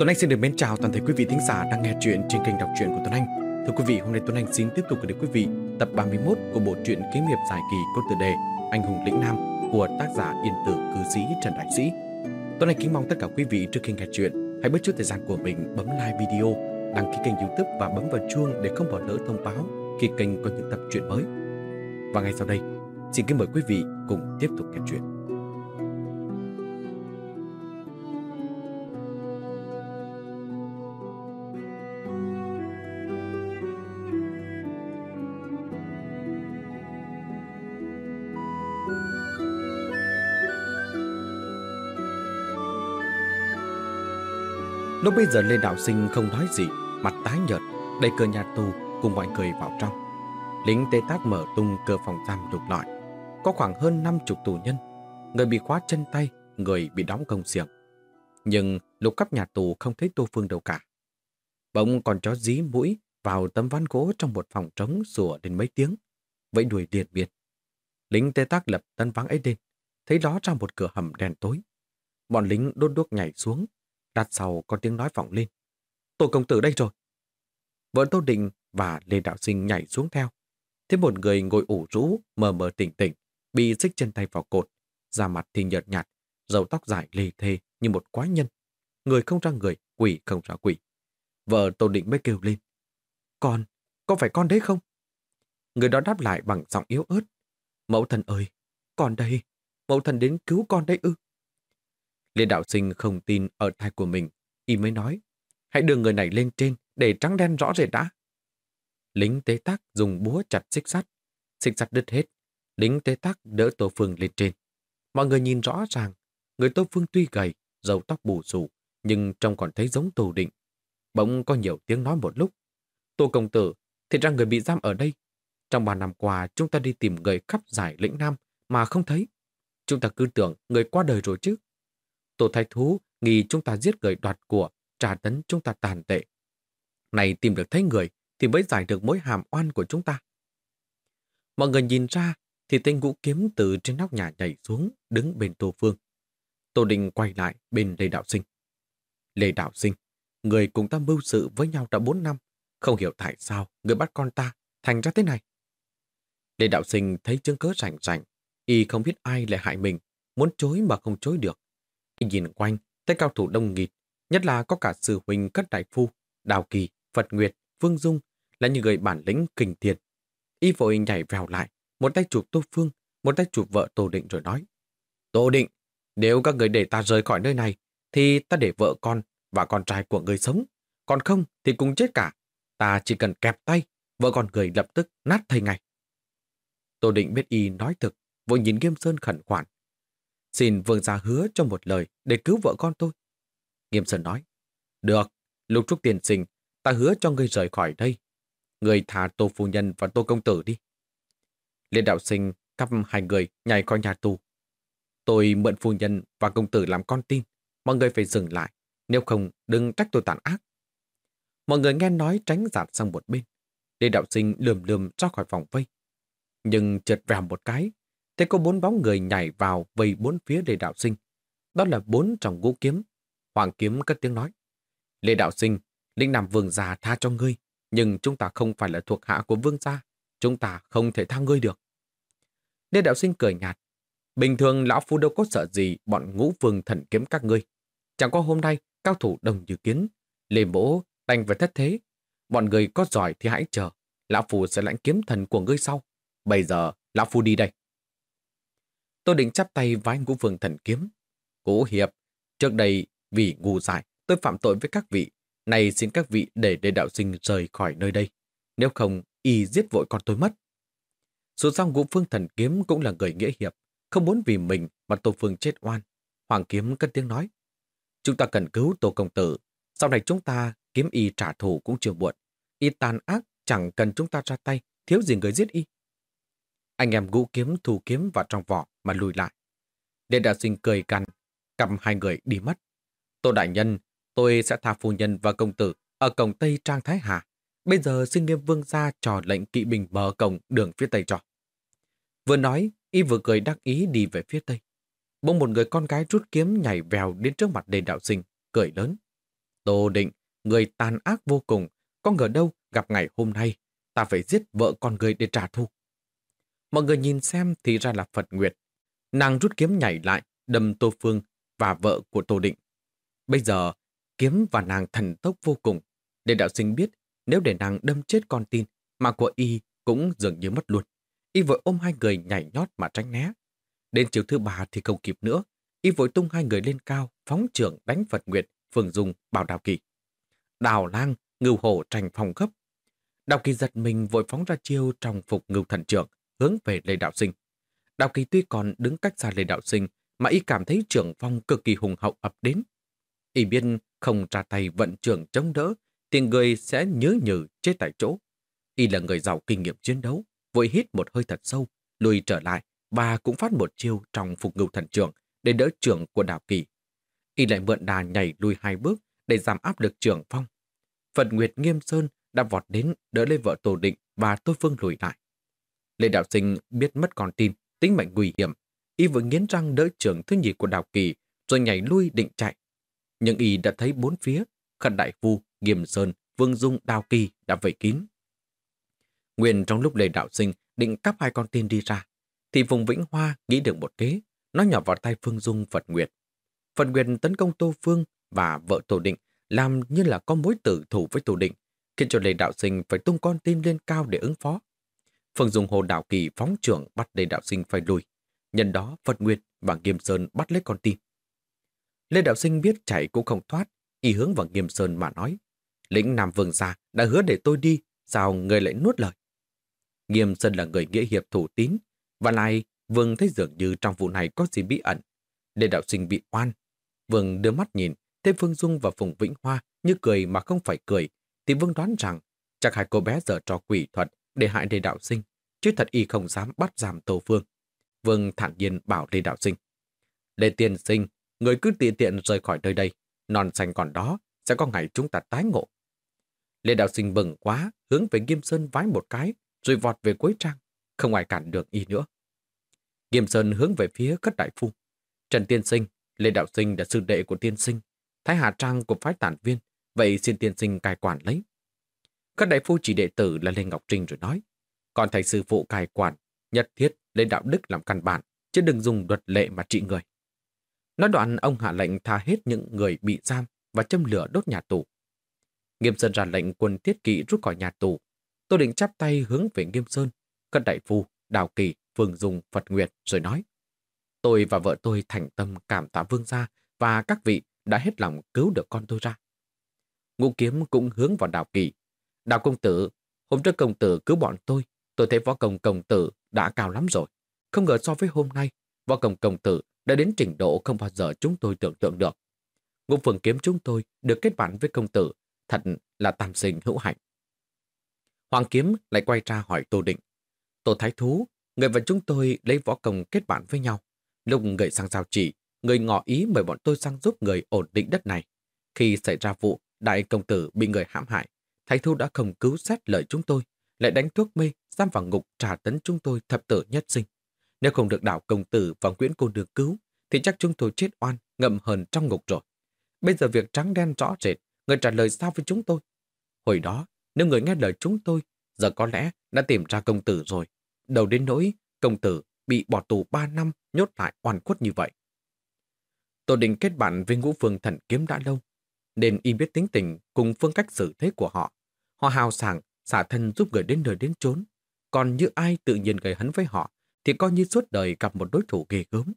Tuấn Anh xin được mến chào toàn thể quý vị thính giả đang nghe chuyện trên kênh đọc truyện của Tuấn Anh. Thưa quý vị, hôm nay Tuấn Anh xin tiếp tục gửi đến quý vị tập 31 của bộ truyện kiếm hiệp giải kỳ có tựa đề Anh hùng lĩnh nam của tác giả Yên Tử cư sĩ Trần Đại Sĩ. Tuấn Anh kính mong tất cả quý vị trước khi nghe chuyện hãy bớt chút thời gian của mình bấm like video, đăng ký kênh YouTube và bấm vào chuông để không bỏ lỡ thông báo khi kênh có những tập truyện mới. Và ngay sau đây, xin kính mời quý vị cùng tiếp tục nghe chuyện. Lúc bây giờ Lê Đạo Sinh không nói gì, mặt tái nhợt, đẩy cửa nhà tù cùng mọi người vào trong. Lính tế tác mở tung cửa phòng giam lục lọi. Có khoảng hơn 50 tù nhân, người bị khóa chân tay, người bị đóng công xiềng. Nhưng lục cấp nhà tù không thấy Tô Phương đâu cả. Bỗng còn chó dí mũi vào tấm ván gỗ trong một phòng trống sủa đến mấy tiếng, vẫy đuổi điện biệt Lính tê tác lập tân vắng ấy lên, thấy đó trong một cửa hầm đèn tối. Bọn lính đốt đuốc nhảy xuống, đặt sau có tiếng nói vọng lên. Tổ công tử đây rồi. Vợ Tô Định và Lê Đạo Sinh nhảy xuống theo. Thế một người ngồi ủ rũ, mờ mờ tỉnh tỉnh, bị xích chân tay vào cột, da mặt thì nhợt nhạt, râu tóc dài lê thê như một quái nhân. Người không ra người, quỷ không ra quỷ. Vợ Tô Định mới kêu lên. Con, có phải con đấy không? Người đó đáp lại bằng giọng yếu ớt. Mẫu thần ơi, con đây, mẫu thần đến cứu con đây ư. Lê Đạo Sinh không tin ở thai của mình, y mới nói, hãy đưa người này lên trên để trắng đen rõ rệt đã. Lính tế tác dùng búa chặt xích sắt, xích sắt đứt hết, lính tế tác đỡ Tô Phương lên trên. Mọi người nhìn rõ ràng, người Tô Phương tuy gầy, râu tóc bù xù, nhưng trông còn thấy giống tù Định. Bỗng có nhiều tiếng nói một lúc. Tô Công Tử, thì ra người bị giam ở đây. Trong ba năm qua, chúng ta đi tìm người khắp giải lĩnh Nam mà không thấy. Chúng ta cứ tưởng người qua đời rồi chứ. Tổ thái thú nghi chúng ta giết người đoạt của, trả tấn chúng ta tàn tệ. Này tìm được thấy người thì mới giải được mối hàm oan của chúng ta. Mọi người nhìn ra thì tên ngũ kiếm từ trên nóc nhà nhảy xuống, đứng bên Tô Phương. Tô Định quay lại bên Lê Đạo Sinh. Lê Đạo Sinh, người cùng ta mưu sự với nhau đã bốn năm, không hiểu tại sao người bắt con ta thành ra thế này. Lê Đạo Sinh thấy chứng cớ rảnh rảnh, y không biết ai lại hại mình, muốn chối mà không chối được. Y nhìn quanh, thấy cao thủ đông nghịt, nhất là có cả sư huynh Cất Đại Phu, Đào Kỳ, Phật Nguyệt, Vương Dung, là những người bản lĩnh kinh thiệt. Y vội nhảy vào lại, một tay chụp Tô Phương, một tay chụp vợ Tô Định rồi nói. Tô Định, nếu các người để ta rời khỏi nơi này, thì ta để vợ con và con trai của người sống. Còn không thì cùng chết cả. Ta chỉ cần kẹp tay, vợ con người lập tức nát thây ngay. Tô Định biết y nói thực, vội nhìn Nghiêm Sơn khẩn khoản. Xin vương gia hứa cho một lời để cứu vợ con tôi. Nghiêm Sơn nói, được, lục trúc tiền sinh, ta hứa cho ngươi rời khỏi đây. Người thả tô phu nhân và tô công tử đi. Liên đạo sinh cắp hai người nhảy khỏi nhà tù. Tôi mượn phu nhân và công tử làm con tin. Mọi người phải dừng lại. Nếu không, đừng trách tôi tàn ác. Mọi người nghe nói tránh giạt sang một bên. Liên đạo sinh lườm lườm ra khỏi vòng vây. Nhưng chợt vèo một cái, thấy có bốn bóng người nhảy vào vây bốn phía Lê Đạo Sinh. Đó là bốn trong ngũ kiếm. Hoàng kiếm cất tiếng nói. Lê Đạo Sinh, Linh Nam Vương già tha cho ngươi, nhưng chúng ta không phải là thuộc hạ của Vương gia. Chúng ta không thể tha ngươi được. Lê Đạo Sinh cười nhạt. Bình thường lão phu đâu có sợ gì bọn ngũ vương thần kiếm các ngươi. Chẳng qua hôm nay, cao thủ đồng như kiến. Lê bố đành phải thất thế. Bọn người có giỏi thì hãy chờ. Lão phu sẽ lãnh kiếm thần của ngươi sau. Bây giờ, lão phu đi đây. Tôi định chắp tay vái ngũ vương thần kiếm. Cố hiệp, trước đây vì ngu dại, tôi phạm tội với các vị. Này xin các vị để đệ đạo sinh rời khỏi nơi đây. Nếu không, y giết vội con tôi mất. Dù sao ngũ phương thần kiếm cũng là người nghĩa hiệp, không muốn vì mình mà Tô Phương chết oan. Hoàng kiếm cất tiếng nói. Chúng ta cần cứu Tô Công Tử. Sau này chúng ta kiếm y trả thù cũng chưa muộn. Y tàn ác chẳng cần chúng ta ra tay, thiếu gì người giết y. Anh em ngũ kiếm thu kiếm vào trong vỏ mà lùi lại. Điện đạo sinh cười cằn, cầm hai người đi mất. Tô Đại Nhân, tôi sẽ tha phu nhân và công tử ở cổng Tây Trang Thái Hà. Bây giờ xin nghiêm vương ra trò lệnh kỵ binh mở cổng đường phía Tây trò. Vừa nói, y vừa cười đắc ý đi về phía Tây. Bỗng một người con gái rút kiếm nhảy vèo đến trước mặt đền đạo sinh, cười lớn. Tô Định, người tàn ác vô cùng, có ngờ đâu gặp ngày hôm nay, ta phải giết vợ con người để trả thù. Mọi người nhìn xem thì ra là Phật Nguyệt. Nàng rút kiếm nhảy lại, đâm Tô Phương và vợ của Tô Định. Bây giờ, kiếm và nàng thần tốc vô cùng. Để đạo sinh biết, nếu để nàng đâm chết con tin, mà của y cũng dường như mất luôn. Y vội ôm hai người nhảy nhót mà tránh né. Đến chiều thứ ba thì không kịp nữa. Y vội tung hai người lên cao, phóng trưởng đánh Phật Nguyệt, phường Dung, Bảo Đào Kỳ. Đào lang, ngưu hổ tranh phòng gấp. Đào Kỳ giật mình vội phóng ra chiêu trong phục ngưu thần trưởng, hướng về Lê Đạo Sinh. Đào Kỳ tuy còn đứng cách xa Lê Đạo Sinh, mà y cảm thấy trưởng phong cực kỳ hùng hậu ập đến. Y biết không ra tay vận trưởng chống đỡ, thì người sẽ nhớ nhừ chết tại chỗ. Y là người giàu kinh nghiệm chiến đấu, vội hít một hơi thật sâu, lùi trở lại và cũng phát một chiêu trong phục ngưu thần trưởng để đỡ trưởng của Đào Kỳ. Y lại mượn đà nhảy lùi hai bước để giảm áp lực trưởng phong. Phật Nguyệt Nghiêm Sơn đã vọt đến đỡ lên vợ Tổ Định và Tôi Phương lùi lại. Lê Đạo Sinh biết mất con tin, tính mệnh nguy hiểm. Y vừa nghiến răng đỡ trưởng thứ nhì của Đào Kỳ, rồi nhảy lui định chạy. Nhưng Y đã thấy bốn phía, Khẩn Đại Phu, Nghiêm Sơn, Vương Dung, Đào Kỳ đã vây kín. Nguyên trong lúc Lê Đạo Sinh định cắp hai con tin đi ra, thì vùng Vĩnh Hoa nghĩ được một kế, nó nhỏ vào tay Phương Dung Phật Nguyệt. Phật Nguyệt tấn công Tô Phương và vợ Tổ Định làm như là có mối tử thủ với Tổ Định, khiến cho Lê Đạo Sinh phải tung con tin lên cao để ứng phó. Phương Dung Hồ Đạo Kỳ phóng trưởng bắt Lê Đạo Sinh phải lùi. Nhân đó Phật Nguyệt và Nghiêm Sơn bắt lấy con tim. Lê Đạo Sinh biết chạy cũng không thoát, y hướng vào Nghiêm Sơn mà nói. Lĩnh Nam Vương gia đã hứa để tôi đi, sao người lại nuốt lời? Nghiêm Sơn là người nghĩa hiệp thủ tín, và lại Vương thấy dường như trong vụ này có gì bí ẩn. Lê Đạo Sinh bị oan. Vương đưa mắt nhìn, thấy Phương Dung và Phùng Vĩnh Hoa như cười mà không phải cười, thì Vương đoán rằng chắc hai cô bé giờ trò quỷ thuật để hại Lê Đạo Sinh, chứ thật y không dám bắt giảm Tô Phương. Vương thản nhiên bảo Lê Đạo Sinh. Lê Tiên Sinh, người cứ tiện tiện rời khỏi nơi đây, non xanh còn đó, sẽ có ngày chúng ta tái ngộ. Lê Đạo Sinh bừng quá, hướng về Nghiêm Sơn vái một cái, rồi vọt về cuối trang, không ai cản được y nữa. Nghiêm Sơn hướng về phía cất đại phu. Trần Tiên Sinh, Lê Đạo Sinh là sư đệ của Tiên Sinh, Thái Hà Trang của phái tản viên, vậy xin Tiên Sinh cai quản lấy. Các đại phu chỉ đệ tử là Lê Ngọc Trinh rồi nói, còn thầy sư phụ cai quản, nhất thiết lấy đạo đức làm căn bản, chứ đừng dùng luật lệ mà trị người. Nói đoạn ông hạ lệnh tha hết những người bị giam và châm lửa đốt nhà tù. Nghiêm Sơn ra lệnh quân thiết kỵ rút khỏi nhà tù. Tôi định chắp tay hướng về Nghiêm Sơn, các đại phu, đào kỳ, phương dùng, Phật Nguyệt rồi nói. Tôi và vợ tôi thành tâm cảm tạ vương gia và các vị đã hết lòng cứu được con tôi ra. Ngũ kiếm cũng hướng vào đào kỳ. Đào công tử, hôm trước công tử cứu bọn tôi, tôi thấy võ công công tử đã cao lắm rồi. Không ngờ so với hôm nay, võ công công tử đã đến trình độ không bao giờ chúng tôi tưởng tượng được. Ngũ phường kiếm chúng tôi được kết bạn với công tử, thật là tam sinh hữu hạnh. Hoàng kiếm lại quay ra hỏi Tô Định. Tô Thái Thú, người và chúng tôi lấy võ công kết bạn với nhau. Lúc người sang giao chỉ, người ngỏ ý mời bọn tôi sang giúp người ổn định đất này. Khi xảy ra vụ, đại công tử bị người hãm hại, Thái Thu đã không cứu xét lời chúng tôi, lại đánh thuốc mê, giam vào ngục trả tấn chúng tôi thập tử nhất sinh. Nếu không được đảo công tử và Nguyễn Cô được cứu, thì chắc chúng tôi chết oan, ngậm hờn trong ngục rồi. Bây giờ việc trắng đen rõ rệt, người trả lời sao với chúng tôi? Hồi đó, nếu người nghe lời chúng tôi, giờ có lẽ đã tìm ra công tử rồi. Đầu đến nỗi, công tử bị bỏ tù 3 năm nhốt lại oan khuất như vậy. Tôi định kết bạn với ngũ phương thần kiếm đã lâu, nên y biết tính tình cùng phương cách xử thế của họ. Họ hào sảng, xả thân giúp người đến nơi đến chốn. Còn như ai tự nhiên gây hấn với họ, thì coi như suốt đời gặp một đối thủ ghê gớm.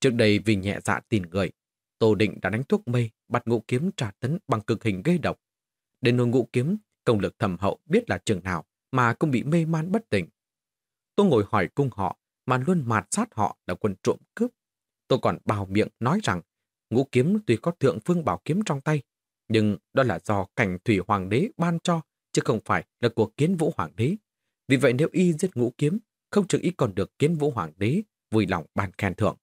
Trước đây vì nhẹ dạ tin người, Tô Định đã đánh thuốc mê, bắt ngũ kiếm trả tấn bằng cực hình gây độc. Đến nỗi ngũ kiếm, công lực thầm hậu biết là trường nào mà cũng bị mê man bất tỉnh. Tôi ngồi hỏi cung họ mà luôn mạt sát họ là quân trộm cướp. Tôi còn bào miệng nói rằng ngũ kiếm tuy có thượng phương bảo kiếm trong tay, nhưng đó là do cảnh thủy hoàng đế ban cho, chứ không phải là của kiến vũ hoàng đế. Vì vậy nếu y giết ngũ kiếm, không chừng y còn được kiến vũ hoàng đế vui lòng ban khen thưởng.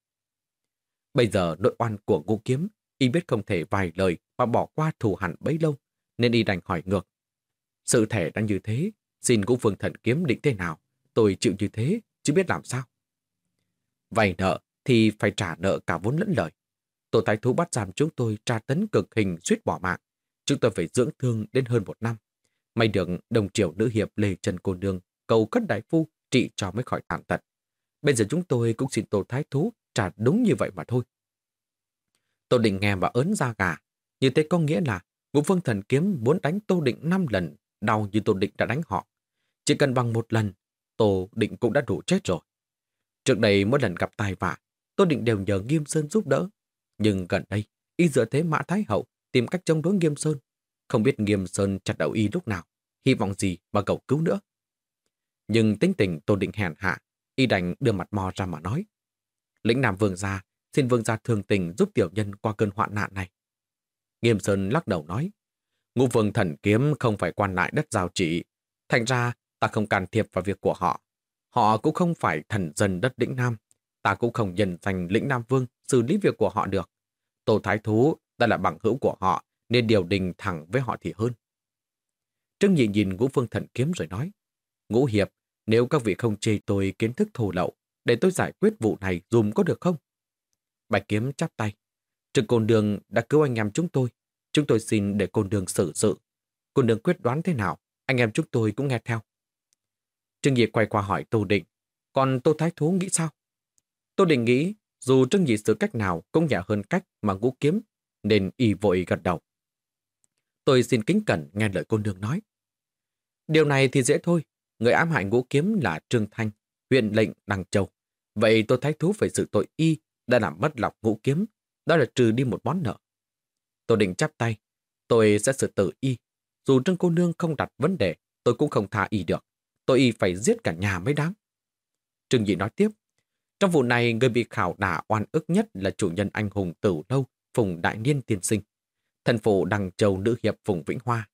Bây giờ nội oan của ngũ kiếm, y biết không thể vài lời mà bỏ qua thù hẳn bấy lâu, nên y đành hỏi ngược. Sự thể đang như thế, xin ngũ phương thần kiếm định thế nào? Tôi chịu như thế, chứ biết làm sao. Vay nợ thì phải trả nợ cả vốn lẫn lời. Tổ thái thú bắt giảm chúng tôi tra tấn cực hình suýt bỏ mạng. chúng tôi phải dưỡng thương đến hơn một năm. May được đồng triều nữ hiệp Lê Trần Cô Nương cầu cất đại phu trị cho mới khỏi tàn tật. Bây giờ chúng tôi cũng xin Tô Thái Thú trả đúng như vậy mà thôi. Tô Định nghe và ớn ra gà. Như thế có nghĩa là Ngũ Phương Thần Kiếm muốn đánh Tô Định 5 lần, đau như Tô Định đã đánh họ. Chỉ cần bằng một lần, Tô Định cũng đã đủ chết rồi. Trước đây mỗi lần gặp tai vạ, Tô Định đều nhờ Nghiêm Sơn giúp đỡ. Nhưng gần đây, y dựa thế Mã Thái Hậu tìm cách chống đối Nghiêm Sơn. Không biết Nghiêm Sơn chặt đầu y lúc nào, hy vọng gì mà cầu cứu nữa. Nhưng tính tình Tô Định hèn hạ, y đành đưa mặt mò ra mà nói. Lĩnh Nam Vương gia, xin Vương gia thường tình giúp tiểu nhân qua cơn hoạn nạn này. Nghiêm Sơn lắc đầu nói, Ngũ Vương thần kiếm không phải quan lại đất giao trị, thành ra ta không can thiệp vào việc của họ. Họ cũng không phải thần dân đất lĩnh Nam, ta cũng không nhận thành lĩnh Nam Vương xử lý việc của họ được. Tô Thái Thú đã là bằng hữu của họ, nên điều đình thẳng với họ thì hơn. Trương Nhị nhìn Ngũ Phương Thần Kiếm rồi nói, Ngũ Hiệp, nếu các vị không chê tôi kiến thức thù lậu, để tôi giải quyết vụ này dùm có được không? Bạch Kiếm chắp tay. Trực Côn Đường đã cứu anh em chúng tôi. Chúng tôi xin để Côn Đường xử sự. Côn Đường quyết đoán thế nào, anh em chúng tôi cũng nghe theo. Trương Nhị quay qua hỏi Tô Định, còn Tô Thái Thú nghĩ sao? Tô Định nghĩ, dù Trương Nhị xử cách nào cũng nhẹ hơn cách mà ngũ kiếm, nên y vội gật đầu. Tôi xin kính cẩn nghe lời cô nương nói. Điều này thì dễ thôi, người ám hại ngũ kiếm là Trương Thanh, huyện lệnh đằng Châu. Vậy tôi thái thú phải sự tội y đã làm mất lọc ngũ kiếm, đó là trừ đi một món nợ. Tôi định chắp tay, tôi sẽ xử tử y. Dù Trương cô nương không đặt vấn đề, tôi cũng không tha y được. Tôi y phải giết cả nhà mới đáng. Trương Dị nói tiếp, trong vụ này người bị khảo đả oan ức nhất là chủ nhân anh hùng tử lâu, Phùng Đại Niên tiên sinh. Thần phụ Đằng Châu nữ hiệp Phùng Vĩnh Hoa.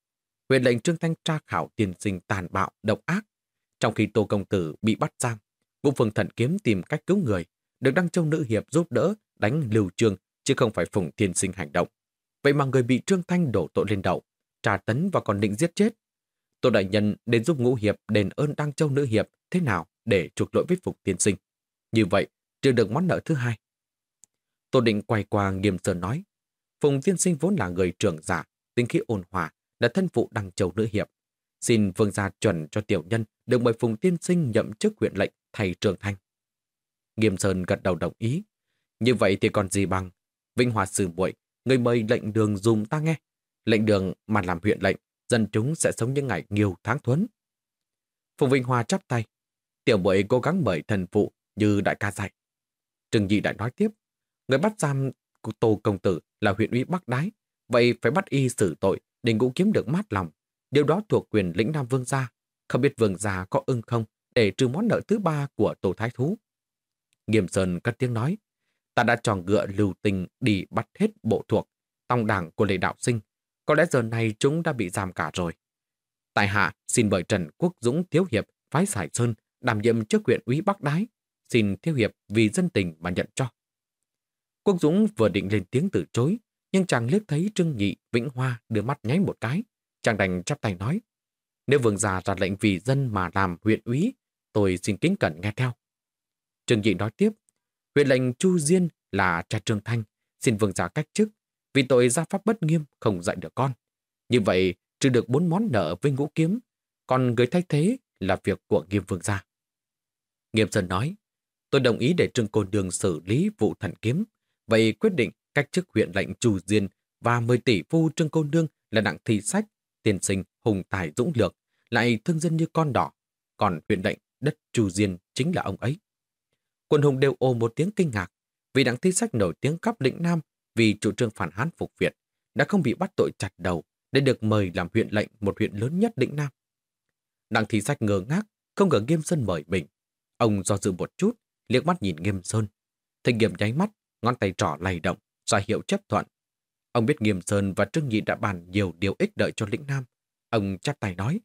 Huyện lệnh Trương Thanh tra khảo tiên sinh tàn bạo, độc ác. Trong khi Tô Công Tử bị bắt giam, Ngũ Phương Thần Kiếm tìm cách cứu người, được Đăng Châu Nữ Hiệp giúp đỡ đánh Lưu Trương, chứ không phải Phùng Tiên Sinh hành động. Vậy mà người bị Trương Thanh đổ tội lên đầu, trà tấn và còn định giết chết. Tô Đại Nhân đến giúp Ngũ Hiệp đền ơn Đăng Châu Nữ Hiệp thế nào để chuộc lỗi với Phùng Tiên Sinh. Như vậy, trừ được món nợ thứ hai. Tô Định quay qua nghiêm sơn nói, Phùng tiên Sinh vốn là người trưởng giả, tính khí ôn hòa, là thân phụ Đăng Châu Nữ Hiệp. Xin vương gia chuẩn cho tiểu nhân được mời Phùng Tiên Sinh nhậm chức huyện lệnh thầy Trường Thanh. Nghiêm Sơn gật đầu đồng ý. Như vậy thì còn gì bằng. Vinh Hòa sử muội người mời lệnh đường dùng ta nghe. Lệnh đường mà làm huyện lệnh, dân chúng sẽ sống những ngày nhiều tháng thuấn. Phùng Vinh Hòa chắp tay. Tiểu muội cố gắng mời thần phụ như đại ca dạy. Trừng Dị đại nói tiếp. Người bắt giam của Tô Công Tử là huyện ủy Bắc Đái. Vậy phải bắt y xử tội để ngũ kiếm được mát lòng. Điều đó thuộc quyền lĩnh Nam Vương gia. Không biết Vương gia có ưng không để trừ món nợ thứ ba của Tô Thái Thú. Nghiêm Sơn cất tiếng nói, ta đã chọn ngựa lưu tình đi bắt hết bộ thuộc, tòng đảng của lệ đạo sinh. Có lẽ giờ này chúng đã bị giam cả rồi. Tại hạ xin mời Trần Quốc Dũng Thiếu Hiệp phái Sải Sơn đảm nhiệm chức huyện úy Bắc Đái. Xin Thiếu Hiệp vì dân tình mà nhận cho. Quốc Dũng vừa định lên tiếng từ chối, nhưng chàng liếc thấy Trương Nhị Vĩnh Hoa đưa mắt nháy một cái. Chàng đành chắp tay nói, nếu vương già ra lệnh vì dân mà làm huyện úy, tôi xin kính cẩn nghe theo. Trương Nhị nói tiếp, huyện lệnh Chu Diên là cha Trương Thanh, xin vương già cách chức, vì tội gia pháp bất nghiêm không dạy được con. Như vậy, trừ được bốn món nợ với ngũ kiếm, còn người thay thế là việc của nghiêm vương gia. Nghiêm Sơn nói, tôi đồng ý để Trương Côn Đường xử lý vụ thần kiếm, vậy quyết định cách chức huyện lệnh Chu Diên và 10 tỷ phu Trương Côn Nương là đặng thi sách, tiền sinh, hùng tài dũng lược, lại thương dân như con đỏ, còn huyện lệnh đất Chu Diên chính là ông ấy. Quân hùng đều ồ một tiếng kinh ngạc, vì Đặng thi sách nổi tiếng khắp lĩnh Nam vì chủ trương phản hán phục Việt đã không bị bắt tội chặt đầu để được mời làm huyện lệnh một huyện lớn nhất lĩnh Nam. Đặng thi sách ngờ ngác, không ngờ Nghiêm sân mời mình. Ông do dự một chút, liếc mắt nhìn Nghiêm Sơn. Thầy Nghiêm nháy mắt, ngón tay trỏ lay động, ra hiệu chấp thuận. Ông biết Nghiêm Sơn và Trương Nhị đã bàn nhiều điều ích đợi cho lĩnh Nam. Ông chắp tay nói,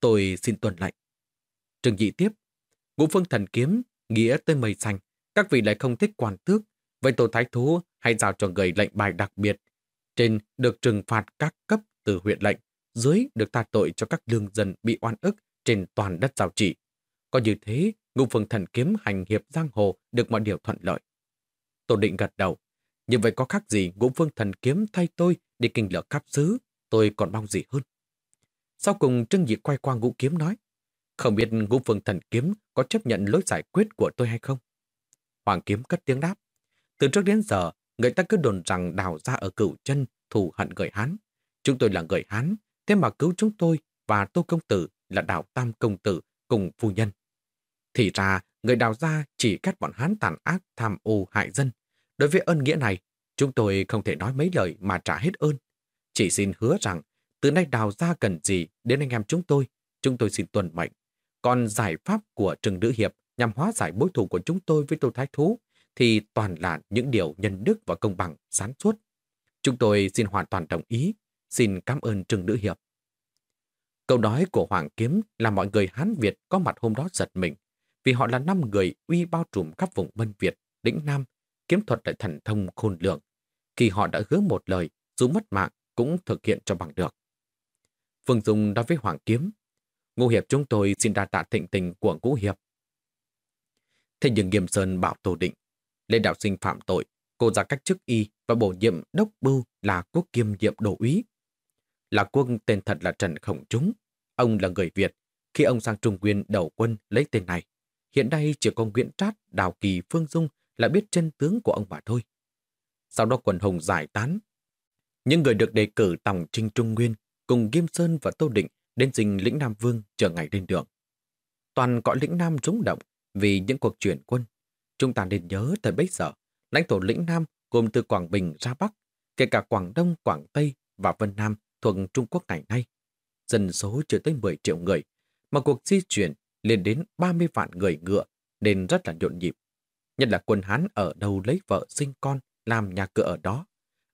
tôi xin tuân lệnh. Trương Nhị tiếp, ngũ phương thần kiếm nghĩa tới mây xanh, các vị lại không thích quan tước. Vậy tổ thái thú hãy giao cho người lệnh bài đặc biệt. Trên được trừng phạt các cấp từ huyện lệnh, dưới được tha tội cho các lương dân bị oan ức trên toàn đất giao trị. Có như thế, ngũ phương thần kiếm hành hiệp giang hồ được mọi điều thuận lợi. Tô định gật đầu. Như vậy có khác gì ngũ phương thần kiếm thay tôi đi kinh lửa khắp xứ. tôi còn mong gì hơn. Sau cùng Trương Dị quay qua ngũ kiếm nói, không biết ngũ phương thần kiếm có chấp nhận lối giải quyết của tôi hay không? Hoàng kiếm cất tiếng đáp. Từ trước đến giờ, người ta cứ đồn rằng đào ra ở cửu chân thù hận người Hán. Chúng tôi là người Hán, thế mà cứu chúng tôi và Tô Công Tử là đào tam công tử cùng phu nhân. Thì ra, người đào ra chỉ cắt bọn Hán tàn ác tham ô hại dân. Đối với ơn nghĩa này, chúng tôi không thể nói mấy lời mà trả hết ơn. Chỉ xin hứa rằng, từ nay đào ra cần gì đến anh em chúng tôi, chúng tôi xin tuân mệnh. Còn giải pháp của Trừng Nữ Hiệp nhằm hóa giải mối thù của chúng tôi với Tô Thái Thú thì toàn là những điều nhân đức và công bằng, sáng suốt. Chúng tôi xin hoàn toàn đồng ý, xin cảm ơn Trừng Nữ Hiệp. Câu nói của Hoàng Kiếm là mọi người Hán Việt có mặt hôm đó giật mình, vì họ là năm người uy bao trùm khắp vùng Vân Việt, lĩnh Nam, kiếm thuật lại thần thông khôn lường. Khi họ đã hứa một lời, dù mất mạng cũng thực hiện cho bằng được. Phương Dung nói với Hoàng Kiếm, Ngô Hiệp chúng tôi xin đa tạ thịnh tình của Ngũ Hiệp. Thế nhưng Nghiêm Sơn bảo Tô Định, Lê Đạo Sinh phạm tội, cô ra cách chức y và bổ nhiệm đốc bưu là quốc kiêm nhiệm đổ úy. Là quân tên thật là Trần Khổng Trúng. Ông là người Việt. Khi ông sang Trung Nguyên đầu quân lấy tên này, hiện nay chỉ có Nguyễn Trát, Đào Kỳ, Phương Dung là biết chân tướng của ông bà thôi. Sau đó quần hồng giải tán. Những người được đề cử tòng trinh Trung Nguyên cùng Kim Sơn và Tô Định đến dinh lĩnh Nam Vương chờ ngày lên đường. Toàn cõi lĩnh Nam rúng động vì những cuộc chuyển quân. Chúng ta nên nhớ thời bấy giờ, lãnh thổ lĩnh Nam gồm từ Quảng Bình ra Bắc, kể cả Quảng Đông, Quảng Tây và Vân Nam thuộc Trung Quốc ngày nay. Dân số chưa tới 10 triệu người, mà cuộc di chuyển lên đến 30 vạn người ngựa nên rất là nhộn nhịp. Nhất là quân Hán ở đâu lấy vợ sinh con, làm nhà cửa ở đó.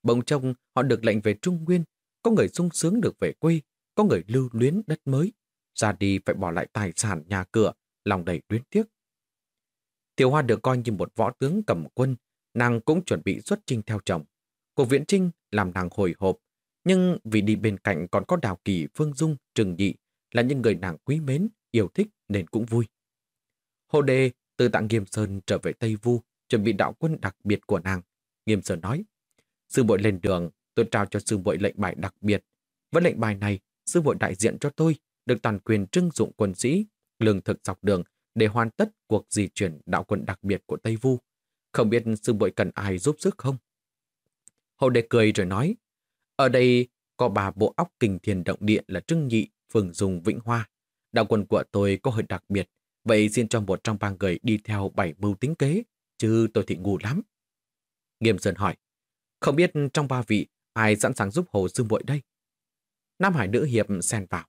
Bỗng trông họ được lệnh về Trung Nguyên, có người sung sướng được về quê, có người lưu luyến đất mới. Ra đi phải bỏ lại tài sản nhà cửa, lòng đầy luyến tiếc. Tiểu Hoa được coi như một võ tướng cầm quân, nàng cũng chuẩn bị xuất chinh theo chồng. cuộc Viễn Trinh làm nàng hồi hộp, nhưng vì đi bên cạnh còn có Đào Kỳ, Phương Dung, Trừng Nhị là những người nàng quý mến, yêu thích nên cũng vui. Hồ Đề từ tặng Nghiêm Sơn trở về Tây Vu, chuẩn bị đạo quân đặc biệt của nàng. Nghiêm Sơn nói, sư bội lên đường, tôi trao cho sư bội lệnh bài đặc biệt. Với lệnh bài này, sư bội đại diện cho tôi, được toàn quyền trưng dụng quân sĩ, lương thực dọc đường để hoàn tất cuộc di chuyển đạo quân đặc biệt của Tây Vu. Không biết sư bội cần ai giúp sức không? Hồ Đề cười rồi nói, ở đây có bà bộ óc kinh thiền động địa là Trưng Nhị, phường Dung, Vĩnh Hoa. Đạo quân của tôi có hơi đặc biệt, vậy xin cho một trong ba người đi theo bảy mưu tính kế, chứ tôi thì ngu lắm. Nghiêm Sơn hỏi, không biết trong ba vị ai sẵn sàng giúp Hồ Sư Muội đây? Nam Hải Nữ Hiệp xen vào.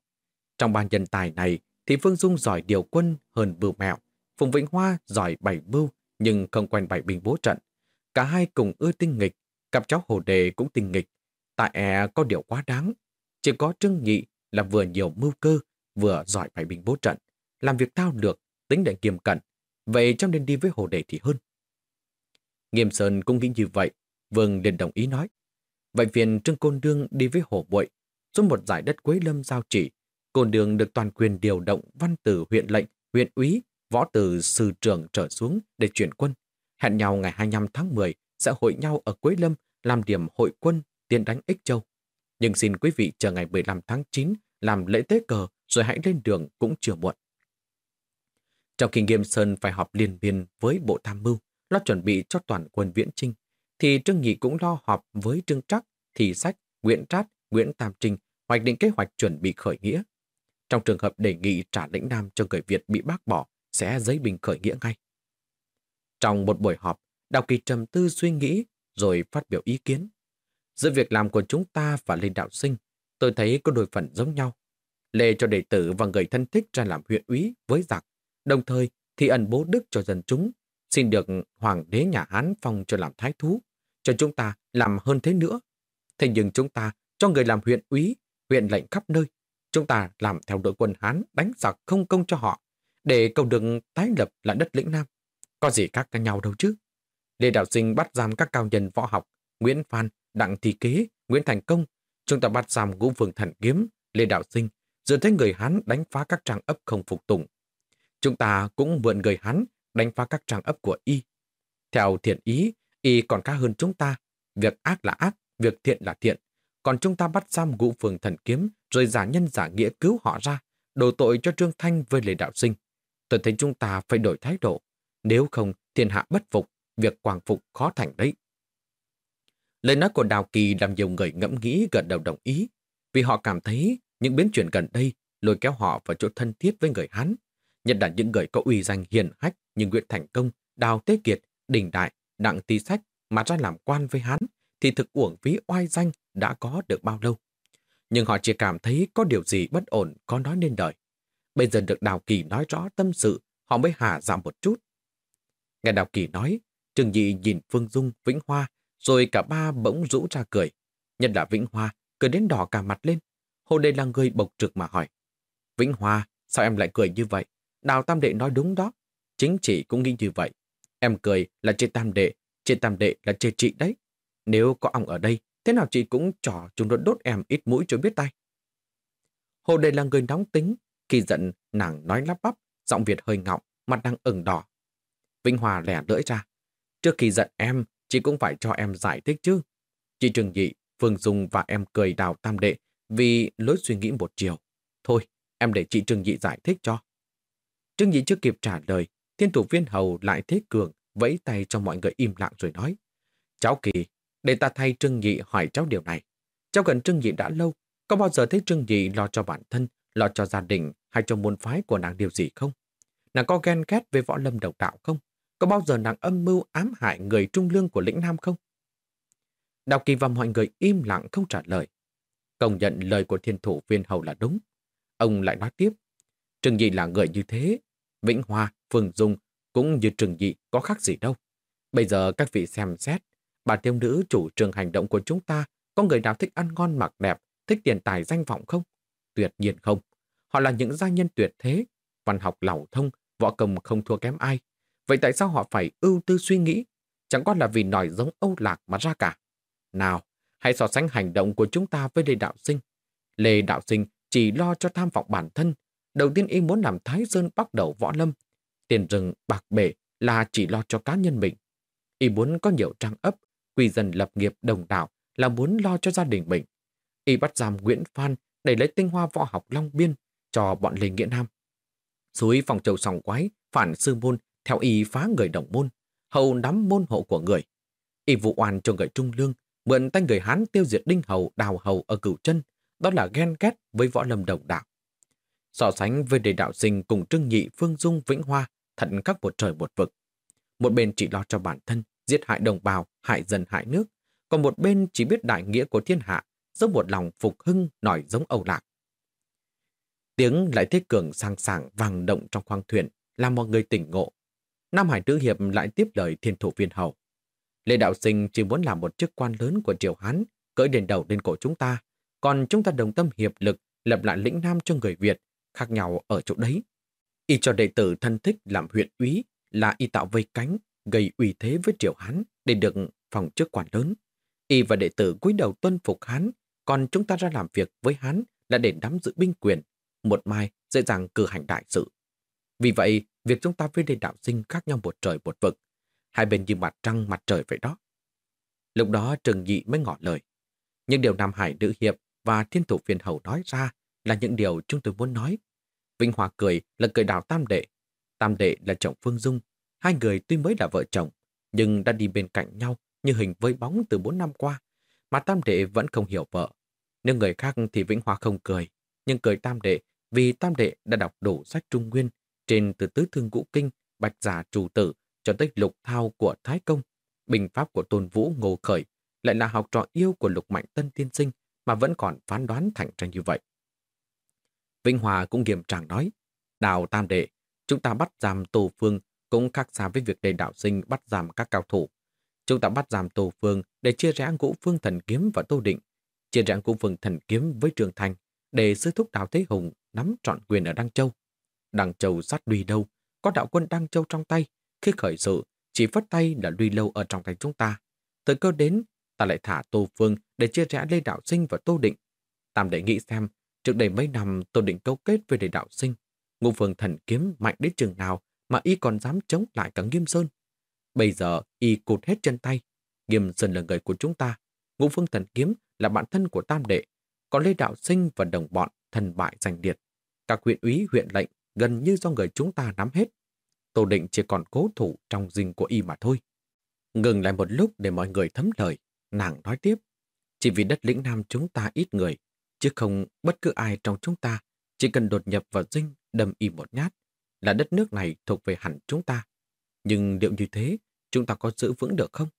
Trong ban nhân tài này thì Phương Dung giỏi điều quân hơn bưu mẹo, Phùng Vĩnh Hoa giỏi bảy bưu nhưng không quen bảy binh bố trận. Cả hai cùng ưa tinh nghịch, cặp cháu Hồ Đề cũng tinh nghịch. Tại e có điều quá đáng. Chỉ có Trương Nhị là vừa nhiều mưu cơ, vừa giỏi bài binh bố trận, làm việc thao được tính để kiềm cận. Vậy cho nên đi với Hồ Đề thì hơn. Nghiêm Sơn cũng nghĩ như vậy, Vương liền đồng ý nói. Vậy phiền Trương Côn Đương đi với Hồ Bội, xuống một giải đất Quế Lâm giao chỉ. Côn Đương được toàn quyền điều động văn tử huyện lệnh, huyện úy, võ từ sư trưởng trở xuống để chuyển quân. Hẹn nhau ngày 25 tháng 10 sẽ hội nhau ở Quế Lâm làm điểm hội quân tiến đánh Ích Châu. Nhưng xin quý vị chờ ngày 15 tháng 9 làm lễ tế cờ rồi hãy lên đường cũng chưa muộn. Trong khi Nghiêm Sơn phải họp liên miên với Bộ Tham mưu, lo chuẩn bị cho toàn quân viễn trinh, thì Trương Nghị cũng lo họp với Trương Trắc, Thị Sách, Nguyễn Trát, Nguyễn Tam Trinh hoạch định kế hoạch chuẩn bị khởi nghĩa. Trong trường hợp đề nghị trả lĩnh Nam cho người Việt bị bác bỏ, sẽ giấy bình khởi nghĩa ngay. Trong một buổi họp, Đào Kỳ trầm tư suy nghĩ rồi phát biểu ý kiến. Giữa việc làm của chúng ta và Lê Đạo Sinh, tôi thấy có đôi phần giống nhau. Lê cho đệ tử và người thân thích ra làm huyện úy với giặc, đồng thời thì ẩn bố đức cho dân chúng, xin được hoàng đế nhà Hán phong cho làm thái thú, cho chúng ta làm hơn thế nữa. Thế nhưng chúng ta cho người làm huyện úy, huyện lệnh khắp nơi, chúng ta làm theo đội quân Hán đánh giặc không công cho họ, để cầu đường tái lập lại đất lĩnh Nam. Có gì khác nhau đâu chứ? Lê Đạo Sinh bắt giam các cao nhân võ học, Nguyễn Phan, Đặng Thị Kế, Nguyễn Thành Công. Chúng ta bắt giam Ngũ Vương Thần Kiếm, Lê Đạo Sinh, rồi thấy người Hán đánh phá các trang ấp không phục tùng. Chúng ta cũng mượn người Hán đánh phá các trang ấp của Y. Theo thiện ý, Y còn khá hơn chúng ta. Việc ác là ác, việc thiện là thiện. còn chúng ta bắt giam ngũ phường thần kiếm rồi giả nhân giả nghĩa cứu họ ra, đổ tội cho Trương Thanh với Lê Đạo Sinh. Tôi thấy chúng ta phải đổi thái độ. Nếu không, thiên hạ bất phục, việc quảng phục khó thành đấy. Lời nói của Đào Kỳ làm nhiều người ngẫm nghĩ gật đầu đồng ý, vì họ cảm thấy những biến chuyển gần đây lôi kéo họ vào chỗ thân thiết với người Hán, nhất là những người có uy danh hiền hách như Nguyễn Thành Công, Đào Tế Kiệt, Đình Đại, Đặng Tý Sách mà ra làm quan với Hán thì thực uổng phí oai danh đã có được bao lâu. Nhưng họ chỉ cảm thấy có điều gì bất ổn có nói nên đời. Bây giờ được Đào Kỳ nói rõ tâm sự, họ mới hạ giảm một chút. Nghe Đào Kỳ nói, Trừng nhị nhìn Phương Dung, Vĩnh Hoa, rồi cả ba bỗng rũ ra cười. Nhất là Vĩnh Hoa, cười đến đỏ cả mặt lên. Hồ Đề là người bộc trực mà hỏi. Vĩnh Hoa, sao em lại cười như vậy? Đào Tam Đệ nói đúng đó. Chính chị cũng nghĩ như vậy. Em cười là chê Tam Đệ, chê Tam Đệ là chê chị đấy. Nếu có ông ở đây, thế nào chị cũng trỏ chúng nó đốt em ít mũi cho biết tay. Hồ Đề là người nóng tính. Khi giận, nàng nói lắp bắp, giọng Việt hơi ngọng, mặt đang ửng đỏ. Vĩnh Hòa lẻ lưỡi ra. Trước khi giận em, chị cũng phải cho em giải thích chứ. Chị trường Nhị, Phương Dung và em cười đào tam đệ vì lối suy nghĩ một chiều. Thôi, em để chị Trương Nhị giải thích cho. Trương Nhị chưa kịp trả lời, thiên thủ viên hầu lại thế cường, vẫy tay cho mọi người im lặng rồi nói. Cháu Kỳ, để ta thay Trưng Nhị hỏi cháu điều này. Cháu gần Trưng Nhị đã lâu, có bao giờ thấy Trưng Nhị lo cho bản thân, lo cho gia đình hay cho môn phái của nàng điều gì không? Nàng có ghen ghét với võ lâm độc đạo không? Có bao giờ nàng âm mưu ám hại người trung lương của lĩnh Nam không? Đào Kỳ và mọi người im lặng không trả lời. Công nhận lời của thiên thủ viên hầu là đúng. Ông lại nói tiếp. Trừng Dị là người như thế. Vĩnh Hoa, Phương Dung cũng như Trừng Dị có khác gì đâu. Bây giờ các vị xem xét. Bà tiêu nữ chủ trường hành động của chúng ta có người nào thích ăn ngon mặc đẹp, thích tiền tài danh vọng không? Tuyệt nhiên không. Họ là những gia nhân tuyệt thế, văn học lẩu thông, võ công không thua kém ai. Vậy tại sao họ phải ưu tư suy nghĩ? Chẳng qua là vì nòi giống Âu Lạc mà ra cả. Nào, hãy so sánh hành động của chúng ta với Lê Đạo Sinh. Lê Đạo Sinh chỉ lo cho tham vọng bản thân. Đầu tiên y muốn làm Thái Sơn bắt đầu võ lâm. Tiền rừng bạc bể là chỉ lo cho cá nhân mình. Y muốn có nhiều trang ấp, quy dân lập nghiệp đồng đạo là muốn lo cho gia đình mình. Y bắt giam Nguyễn Phan để lấy tinh hoa võ học Long Biên cho bọn Lê Nghĩa Nam. Suối phòng châu sòng quái, phản sư môn, theo y phá người đồng môn, hầu nắm môn hộ của người. Y vụ oan cho người trung lương, mượn tay người Hán tiêu diệt đinh hầu, đào hầu ở cửu chân, đó là ghen ghét với võ lâm đồng đạo. So sánh với đề đạo sinh cùng trương Nhị, Phương Dung, Vĩnh Hoa, thận các một trời một vực. Một bên chỉ lo cho bản thân, giết hại đồng bào, hại dân hại nước, còn một bên chỉ biết đại nghĩa của thiên hạ, giống một lòng phục hưng nổi giống Âu Lạc. Tiếng lại thế cường sang sảng vàng động trong khoang thuyền, làm mọi người tỉnh ngộ. Nam Hải Tứ Hiệp lại tiếp lời thiên thủ viên hầu. Lê Đạo Sinh chỉ muốn làm một chức quan lớn của triều Hán, cởi đền đầu lên cổ chúng ta, còn chúng ta đồng tâm hiệp lực lập lại lĩnh Nam cho người Việt, khác nhau ở chỗ đấy. Y cho đệ tử thân thích làm huyện úy là y tạo vây cánh, gây uy thế với triều Hán để được phòng chức quan lớn. Y và đệ tử cúi đầu tuân phục Hán, còn chúng ta ra làm việc với Hán là để nắm giữ binh quyền, một mai dễ dàng cử hành đại sự. Vì vậy, việc chúng ta với Lê Đạo Sinh khác nhau một trời một vực, hai bên như mặt trăng mặt trời vậy đó. Lúc đó Trừng Nhị mới ngỏ lời. Những điều Nam Hải Nữ Hiệp và Thiên Thủ Phiên Hầu nói ra là những điều chúng tôi muốn nói. Vinh Hòa cười là cười đào Tam Đệ. Tam Đệ là chồng Phương Dung. Hai người tuy mới là vợ chồng, nhưng đã đi bên cạnh nhau như hình với bóng từ bốn năm qua, mà Tam Đệ vẫn không hiểu vợ. Nếu người khác thì Vĩnh Hòa không cười, nhưng cười Tam Đệ vì Tam Đệ đã đọc đủ sách Trung Nguyên trên từ Tứ Thương Ngũ Kinh, Bạch Giả Trù Tử cho tới Lục Thao của Thái Công, bình pháp của Tôn Vũ Ngô Khởi, lại là học trò yêu của Lục Mạnh Tân Tiên Sinh mà vẫn còn phán đoán thành ra như vậy. Vinh Hòa cũng nghiêm trang nói, Đào Tam Đệ, chúng ta bắt giam Tô Phương cũng khác xa với việc đề đạo sinh bắt giam các cao thủ. Chúng ta bắt giam Tô Phương để chia rẽ ngũ phương thần kiếm và Tô Định, chia rẽ ngũ phương thần kiếm với Trường Thành để sư thúc Đào Thế Hùng nắm trọn quyền ở Đăng Châu. Đăng Châu sát đuôi đâu, có đạo quân Đăng Châu trong tay, khi khởi sự, chỉ phất tay là lui lâu ở trong tay chúng ta. Thời cơ đến, ta lại thả Tô Phương để chia rẽ Lê Đạo Sinh và Tô Định. Tam để nghĩ xem, trước đây mấy năm Tô Định cấu kết với Lê Đạo Sinh. ngụ phương thần kiếm mạnh đến chừng nào mà y còn dám chống lại cả Nghiêm Sơn. Bây giờ y cụt hết chân tay. Nghiêm Sơn là người của chúng ta. Ngũ phương thần kiếm là bạn thân của Tam Đệ, còn Lê Đạo Sinh và đồng bọn thần bại giành điệt. Các huyện úy huyện lệnh gần như do người chúng ta nắm hết. Tô Định chỉ còn cố thủ trong dinh của y mà thôi. Ngừng lại một lúc để mọi người thấm lời, nàng nói tiếp. Chỉ vì đất lĩnh Nam chúng ta ít người, chứ không bất cứ ai trong chúng ta chỉ cần đột nhập vào dinh đâm y một nhát là đất nước này thuộc về hẳn chúng ta. Nhưng liệu như thế, chúng ta có giữ vững được không?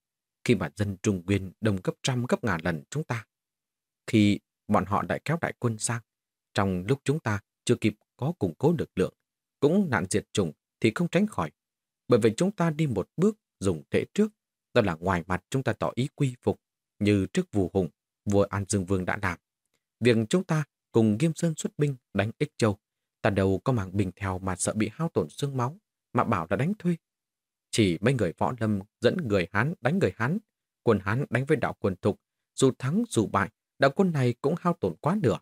Khi mà dân Trung Nguyên đông gấp trăm gấp ngàn lần chúng ta. Khi bọn họ đại kéo đại quân sang, trong lúc chúng ta chưa kịp có củng cố lực lượng, cũng nạn diệt chủng thì không tránh khỏi. Bởi vì chúng ta đi một bước dùng thế trước, đó là ngoài mặt chúng ta tỏ ý quy phục, như trước vua hùng, vua An Dương Vương đã làm. Việc chúng ta cùng Nghiêm Sơn xuất binh đánh Ích Châu, ta đâu có mang bình theo mà sợ bị hao tổn xương máu, mà bảo là đánh thuê. Chỉ mấy người võ lâm dẫn người Hán đánh người Hán, quân Hán đánh với đạo quân thục, dù thắng dù bại, đạo quân này cũng hao tổn quá nửa,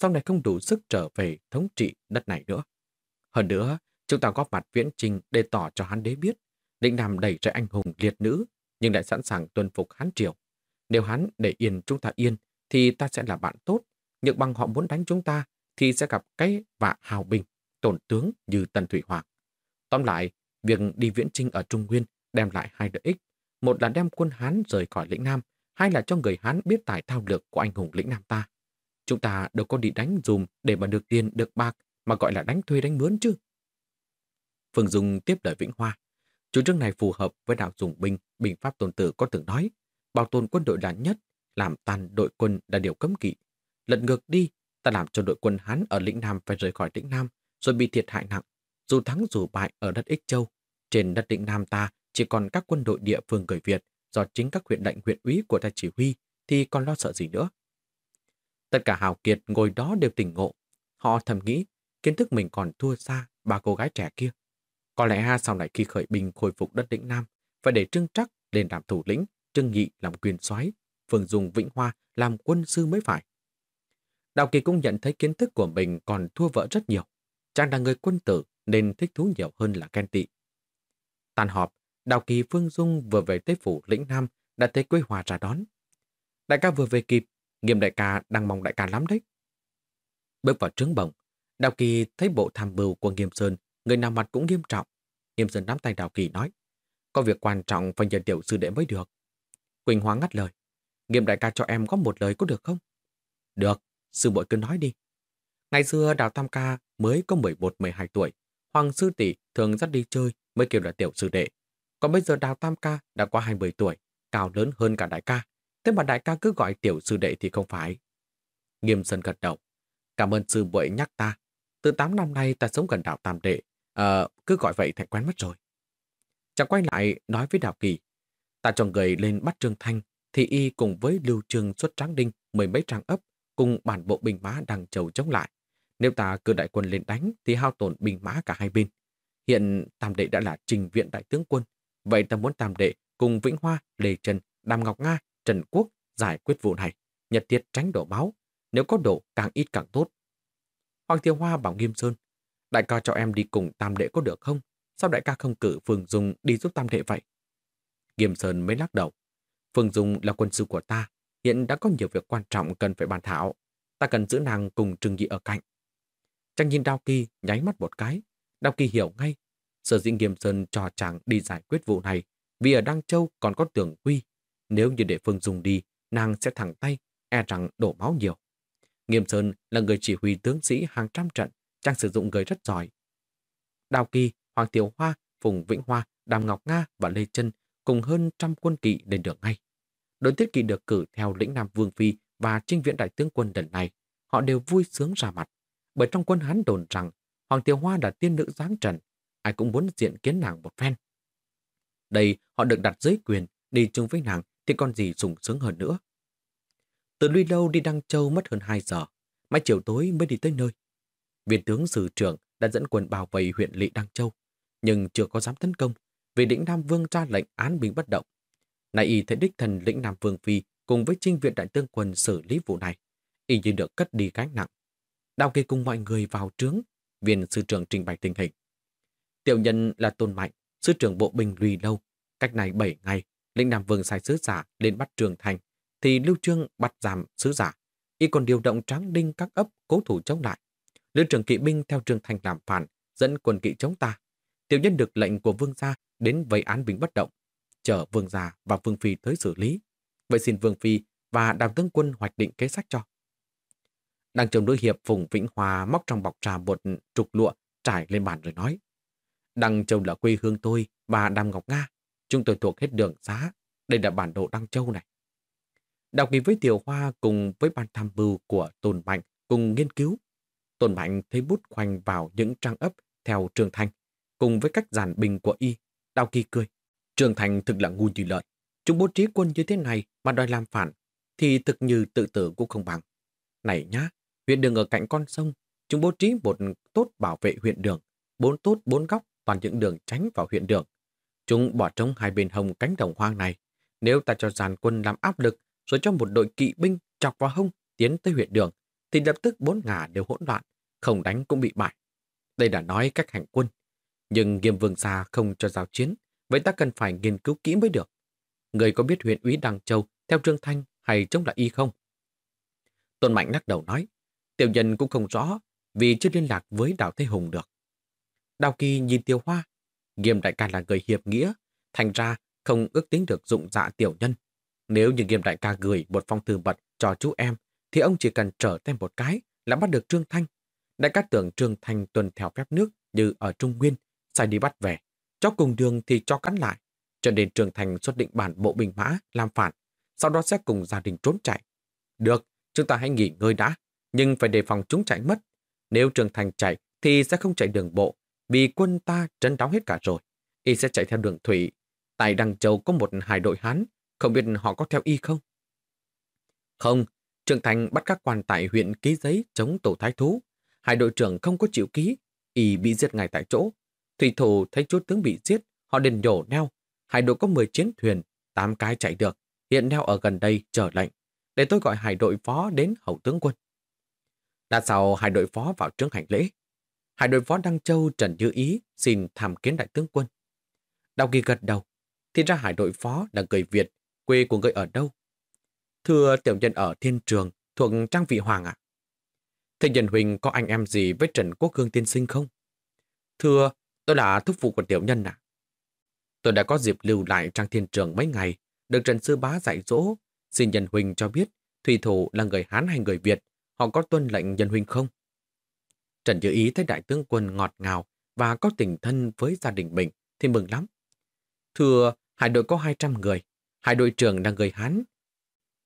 sau này không đủ sức trở về thống trị đất này nữa. Hơn nữa, chúng ta góp mặt viễn trình để tỏ cho Hán đế biết, định Nam đẩy ra anh hùng liệt nữ, nhưng lại sẵn sàng tuân phục Hán triều. Nếu Hán để yên chúng ta yên, thì ta sẽ là bạn tốt. Nhưng bằng họ muốn đánh chúng ta, thì sẽ gặp cái vạ hào bình, tổn tướng như Tần Thủy Hoàng. Tóm lại, việc đi viễn trinh ở Trung Nguyên đem lại hai lợi ích. Một là đem quân Hán rời khỏi lĩnh Nam, hai là cho người Hán biết tài thao lược của anh hùng lĩnh Nam ta. Chúng ta đâu có đi đánh dùm để mà được tiền, được bạc, mà gọi là đánh thuê đánh mướn chứ. Phương Dung tiếp lời Vĩnh Hoa. Chủ trương này phù hợp với đạo dùng binh, bình pháp tôn tử có từng nói, bảo tồn quân đội là nhất, làm tan đội quân là điều cấm kỵ. Lật ngược đi, ta làm cho đội quân Hán ở lĩnh Nam phải rời khỏi lĩnh Nam, rồi bị thiệt hại nặng. Dù thắng dù bại ở đất Ích Châu, trên đất lĩnh Nam ta chỉ còn các quân đội địa phương người Việt do chính các huyện lệnh huyện úy của ta chỉ huy, thì còn lo sợ gì nữa. Tất cả hào kiệt ngồi đó đều tỉnh ngộ. Họ thầm nghĩ, kiến thức mình còn thua xa ba cô gái trẻ kia. Có lẽ sau này khi khởi binh khôi phục đất lĩnh Nam, phải để Trương Trắc lên làm thủ lĩnh, Trương Nghị làm quyền soái, Phương Dung Vĩnh Hoa làm quân sư mới phải. Đào Kỳ cũng nhận thấy kiến thức của mình còn thua vợ rất nhiều. Chàng là người quân tử nên thích thú nhiều hơn là ghen tị. Tàn họp, Đào Kỳ Phương Dung vừa về tới phủ lĩnh Nam đã thấy Quế Hòa ra đón. Đại ca vừa về kịp, nghiêm đại ca đang mong đại ca lắm đấy. Bước vào trướng bồng, Đào Kỳ thấy bộ tham mưu của Nghiêm Sơn, người nào mặt cũng nghiêm trọng. Nghiêm Sơn nắm tay Đào Kỳ nói, có việc quan trọng phải nhờ tiểu sư đệ mới được. Quỳnh Hoa ngắt lời, Nghiêm đại ca cho em có một lời có được không? Được, sư bội cứ nói đi. Ngày xưa Đào Tam Ca mới có 11-12 tuổi, Hoàng Sư Tỷ thường dắt đi chơi mới kêu là tiểu sư đệ. Còn bây giờ Đào Tam Ca đã qua 20 tuổi, cao lớn hơn cả đại ca. Thế mà đại ca cứ gọi tiểu sư đệ thì không phải. Nghiêm Sơn gật đầu. Cảm ơn sư bội nhắc ta. Từ 8 năm nay ta sống gần đạo Tam Đệ. Ờ, cứ gọi vậy thành quen mất rồi. Chàng quay lại nói với Đào Kỳ. Ta cho người lên bắt Trương Thanh, thì y cùng với Lưu Trương xuất tráng đinh mười mấy trang ấp cùng bản bộ binh mã đang chầu chống lại. Nếu ta cử đại quân lên đánh thì hao tổn binh mã cả hai bên. Hiện Tam Đệ đã là trình viện đại tướng quân. Vậy ta muốn Tam Đệ cùng Vĩnh Hoa, Lê Trần, Đàm Ngọc Nga, Trần Quốc giải quyết vụ này. Nhật thiết tránh đổ máu. Nếu có đổ càng ít càng tốt. Hoàng Thiều Hoa bảo Nghiêm Sơn. Đại ca cho em đi cùng Tam Đệ có được không? Sao đại ca không cử Phương Dung đi giúp Tam Đệ vậy? Nghiêm Sơn mới lắc đầu. Phương Dung là quân sư của ta. Hiện đã có nhiều việc quan trọng cần phải bàn thảo. Ta cần giữ nàng cùng Trừng dị ở cạnh. Chàng nhìn Đao Kỳ nháy mắt một cái. Đao Kỳ hiểu ngay. Sở dĩ Nghiêm Sơn cho chàng đi giải quyết vụ này vì ở Đăng Châu còn có tưởng quy. Nếu như để Phương Dung đi, nàng sẽ thẳng tay, e rằng đổ máu nhiều. Nghiêm Sơn là người chỉ huy tướng sĩ hàng trăm trận, chàng sử dụng người rất giỏi. Đào Kỳ, Hoàng Tiểu Hoa, Phùng Vĩnh Hoa, Đàm Ngọc Nga và Lê Trân cùng hơn trăm quân kỵ lên đường ngay. Đội tiết kỵ được cử theo lĩnh Nam Vương Phi và trinh viện đại tướng quân lần này, họ đều vui sướng ra mặt. Bởi trong quân hắn đồn rằng Hoàng Tiểu Hoa là tiên nữ giáng trần, ai cũng muốn diện kiến nàng một phen. Đây họ được đặt dưới quyền, đi chung với nàng thì còn gì sùng sướng hơn nữa. Từ Luy Lâu đi Đăng Châu mất hơn 2 giờ, mãi chiều tối mới đi tới nơi. Viên tướng sử trưởng đã dẫn quân bảo vệ huyện lỵ Đăng Châu, nhưng chưa có dám tấn công vì lĩnh Nam Vương ra lệnh án binh bất động. Nay y thấy đích thần lĩnh Nam Vương Phi cùng với trinh viện đại tướng quân xử lý vụ này, y như được cất đi gánh nặng. Đào kê cùng mọi người vào trướng, viên sư trưởng trình bày tình hình. Tiểu nhân là Tôn Mạnh, sư trưởng bộ binh lùi lâu. Cách này 7 ngày, lĩnh Nam Vương sai sứ giả lên bắt Trường Thành, thì Lưu Trương bắt giảm sứ giả. Y còn điều động tráng đinh các ấp cố thủ chống lại. Lữ trưởng kỵ binh theo Trương Thành làm phản, dẫn quân kỵ chống ta. Tiểu nhân được lệnh của vương gia đến vây án binh bất động, chờ vương gia và vương phi tới xử lý. Vậy xin vương phi và đàm tướng quân hoạch định kế sách cho. Đang chồng đối hiệp Phùng Vĩnh Hòa móc trong bọc trà một trục lụa trải lên bàn rồi nói. Đăng Châu là quê hương tôi và Đàm Ngọc Nga. Chúng tôi thuộc hết đường xá. Đây là bản đồ Đăng Châu này. Đọc kỳ với Tiểu Hoa cùng với ban tham mưu của Tôn Mạnh cùng nghiên cứu. Tôn Mạnh thấy bút khoanh vào những trang ấp theo Trường Thanh, cùng với cách giản bình của y. đau Kỳ cười. Trường Thành thực là ngu như lợn. Chúng bố trí quân như thế này mà đòi làm phản, thì thực như tự tử cũng không bằng. Này nhá, huyện đường ở cạnh con sông, chúng bố trí một tốt bảo vệ huyện đường, bốn tốt bốn góc toàn những đường tránh vào huyện đường. Chúng bỏ trống hai bên hông cánh đồng hoang này. Nếu ta cho giàn quân làm áp lực rồi cho một đội kỵ binh chọc vào hông tiến tới huyện đường, thì lập tức bốn ngả đều hỗn loạn, không đánh cũng bị bại. Đây đã nói cách hành quân. Nhưng nghiêm vương gia không cho giao chiến, vậy ta cần phải nghiên cứu kỹ mới được. Người có biết huyện úy Đăng Châu theo Trương Thanh hay chống lại y không? Tôn Mạnh lắc đầu nói, tiểu nhân cũng không rõ vì chưa liên lạc với Đào Thế Hùng được. Đào Kỳ nhìn Tiêu Hoa, Nghiêm đại ca là người hiệp nghĩa, thành ra không ước tính được dụng dạ tiểu nhân. Nếu như Nghiêm đại ca gửi một phong thư mật cho chú em, thì ông chỉ cần trở thêm một cái là bắt được Trương Thanh. Đại ca tưởng Trương Thanh tuần theo phép nước như ở Trung Nguyên, sai đi bắt về. Cho cùng đường thì cho cắn lại. Cho nên Trương Thanh xuất định bản bộ binh mã làm phản, sau đó sẽ cùng gia đình trốn chạy. Được, chúng ta hãy nghỉ ngơi đã, nhưng phải đề phòng chúng chạy mất. Nếu Trương Thanh chạy thì sẽ không chạy đường bộ, vì quân ta trấn đóng hết cả rồi. Y sẽ chạy theo đường thủy. Tại Đăng Châu có một hải đội Hán, không biết họ có theo Y không? Không, Trương Thành bắt các quan tại huyện ký giấy chống tổ thái thú. Hai đội trưởng không có chịu ký, Y bị giết ngay tại chỗ. Thủy thủ thấy chú tướng bị giết, họ đền nhổ neo. Hải đội có 10 chiến thuyền, 8 cái chạy được. Hiện neo ở gần đây chờ lệnh. Để tôi gọi hải đội phó đến hậu tướng quân. Đã sau hải đội phó vào trướng hành lễ. Hải đội phó Đăng Châu Trần Như Ý xin tham kiến đại tướng quân. Đào Kỳ gật đầu. Thì ra hải đội phó là người Việt, quê của người ở đâu? Thưa tiểu nhân ở thiên trường, thuộc Trang Vị Hoàng ạ. À? Thầy Nhân huynh có anh em gì với Trần Quốc Hương tiên sinh không? Thưa, tôi là thúc phụ của tiểu nhân ạ. Tôi đã có dịp lưu lại Trang Thiên Trường mấy ngày, được Trần Sư Bá dạy dỗ. Xin Nhân huynh cho biết, Thủy Thủ là người Hán hay người Việt, họ có tuân lệnh Nhân huynh không? Trần Như Ý thấy đại tướng quân ngọt ngào và có tình thân với gia đình mình thì mừng lắm. Thưa, hải đội có 200 người, hải đội trưởng là người Hán.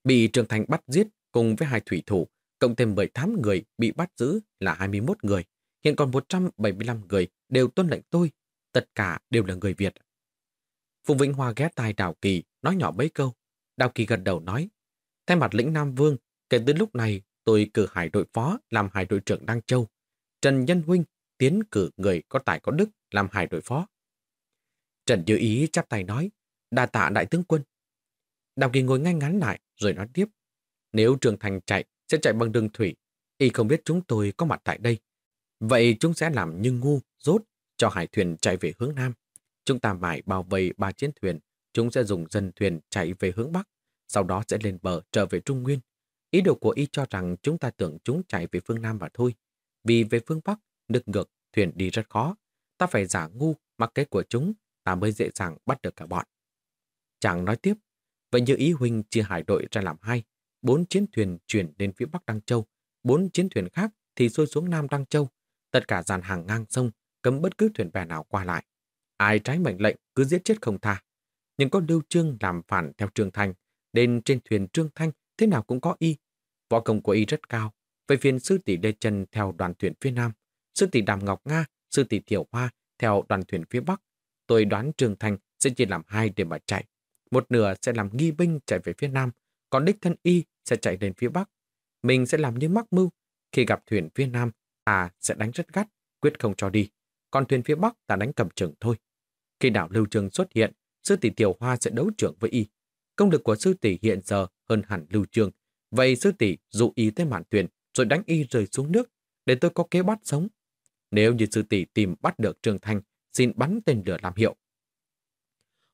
Bị Trường Thành bắt giết cùng với hai thủy thủ, cộng thêm 18 người bị bắt giữ là 21 người. Hiện còn 175 người đều tuân lệnh tôi, tất cả đều là người Việt. Phùng Vĩnh Hoa ghé tai Đào Kỳ, nói nhỏ mấy câu. Đào Kỳ gật đầu nói, thay mặt lĩnh Nam Vương, kể từ lúc này tôi cử hải đội phó làm hải đội trưởng Đăng Châu, Trần Nhân Huynh tiến cử người có tài có đức làm hải đội phó. Trần Dư Ý chắp tay nói, đa tạ đại tướng quân. Đào Kỳ ngồi ngay ngắn lại rồi nói tiếp, nếu Trường Thành chạy sẽ chạy bằng đường thủy, y không biết chúng tôi có mặt tại đây. Vậy chúng sẽ làm như ngu, rốt cho hải thuyền chạy về hướng Nam. Chúng ta mãi bao vây ba chiến thuyền, chúng sẽ dùng dân thuyền chạy về hướng Bắc, sau đó sẽ lên bờ trở về Trung Nguyên. Ý đồ của y cho rằng chúng ta tưởng chúng chạy về phương Nam mà thôi. Vì về phương Bắc, nước ngược, thuyền đi rất khó. Ta phải giả ngu, mặc kế của chúng, ta mới dễ dàng bắt được cả bọn. Chàng nói tiếp, vậy như ý huynh chia hải đội ra làm hai, bốn chiến thuyền chuyển đến phía Bắc Đăng Châu, bốn chiến thuyền khác thì xuôi xuống Nam Đăng Châu. Tất cả dàn hàng ngang sông, cấm bất cứ thuyền bè nào qua lại. Ai trái mệnh lệnh cứ giết chết không tha. Nhưng có Lưu Trương làm phản theo Trương Thanh, nên trên thuyền Trương Thanh thế nào cũng có y. Võ công của y rất cao, về phiên sư tỷ Lê Trần theo đoàn thuyền phía Nam, sư tỷ Đàm Ngọc Nga, sư tỷ Tiểu Hoa theo đoàn thuyền phía Bắc. Tôi đoán trương thanh sẽ chia làm hai để mà chạy. Một nửa sẽ làm nghi binh chạy về phía Nam, còn đích thân y sẽ chạy lên phía Bắc. Mình sẽ làm như mắc mưu. Khi gặp thuyền phía Nam, ta sẽ đánh rất gắt, quyết không cho đi. Còn thuyền phía Bắc ta đánh cầm chừng thôi. Khi đảo Lưu Trường xuất hiện, sư tỷ Tiểu Hoa sẽ đấu trưởng với y. Công lực của sư tỷ hiện giờ hơn hẳn Lưu Trường. Vậy sư tỷ dụ y tới mạn thuyền rồi đánh y rơi xuống nước để tôi có kế bắt sống. Nếu như sư tỷ tìm bắt được Trường Thanh, xin bắn tên lửa làm hiệu.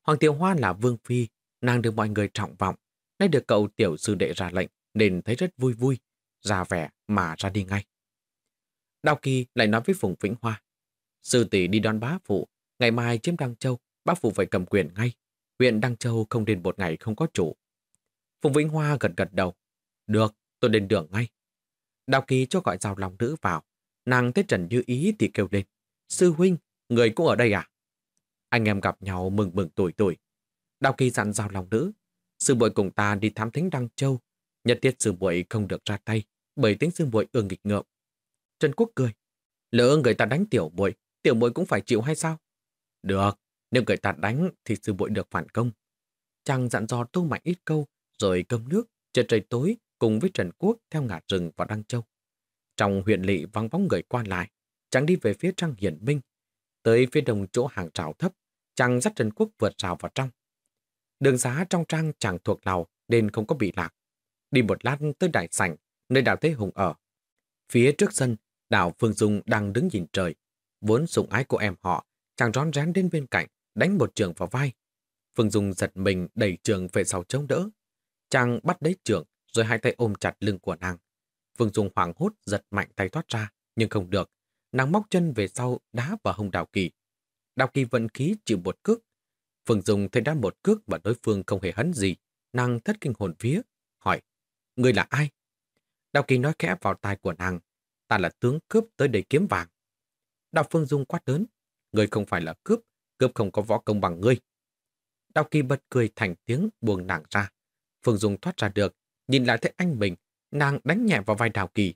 Hoàng Tiểu Hoa là vương phi, nàng được mọi người trọng vọng. Nay được cậu tiểu sư đệ ra lệnh nên thấy rất vui vui, ra vẻ mà ra đi ngay. Đào Kỳ lại nói với Phùng Vĩnh Hoa. Sư tỷ đi đón bá phụ, ngày mai chiếm Đăng Châu, bá phụ phải cầm quyền ngay. Huyện Đăng Châu không đến một ngày không có chủ. Phùng Vĩnh Hoa gật gật đầu. Được, tôi đến đường ngay. Đào Kỳ cho gọi rào lòng nữ vào. Nàng thấy Trần Như Ý thì kêu lên. Sư huynh, người cũng ở đây à? Anh em gặp nhau mừng mừng tuổi tuổi. Đào Kỳ dặn dào lòng nữ. Sư muội cùng ta đi thám thính Đăng Châu. Nhất tiết sư muội không được ra tay, bởi tính sư muội ương nghịch ngợm. Trần Quốc cười. Lỡ người ta đánh tiểu muội, tiểu muội cũng phải chịu hay sao? Được, nếu người ta đánh thì sư muội được phản công. Chàng dặn dò tô mạnh ít câu, rồi cơm nước, trời trời tối cùng với Trần Quốc theo ngả rừng vào Đăng Châu. Trong huyện lỵ vắng bóng người quan lại, chàng đi về phía Trăng Hiển Minh. Tới phía đồng chỗ hàng trào thấp, chàng dắt Trần Quốc vượt rào vào trong. Đường giá trong trang chẳng thuộc lào nên không có bị lạc. Đi một lát tới đại sảnh, nơi đào Thế Hùng ở. Phía trước sân, đào Phương Dung đang đứng nhìn trời. Vốn sủng ái của em họ, chàng rón rén đến bên cạnh, đánh một trường vào vai. Phương Dung giật mình đẩy trường về sau chống đỡ. Chàng bắt lấy trường, rồi hai tay ôm chặt lưng của nàng. Phương Dung hoảng hốt giật mạnh tay thoát ra, nhưng không được. Nàng móc chân về sau đá vào hông Đào Kỳ. Đào Kỳ vận khí chịu một cước. Phương Dung thấy đã một cước và đối phương không hề hấn gì. Nàng thất kinh hồn vía, hỏi, người là ai? Đào Kỳ nói khẽ vào tai của nàng, ta là tướng cướp tới đây kiếm vàng. Đào Phương Dung quát lớn, người không phải là cướp, cướp không có võ công bằng ngươi. Đào Kỳ bật cười thành tiếng buông nàng ra. Phương Dung thoát ra được, nhìn lại thấy anh mình, nàng đánh nhẹ vào vai Đào Kỳ.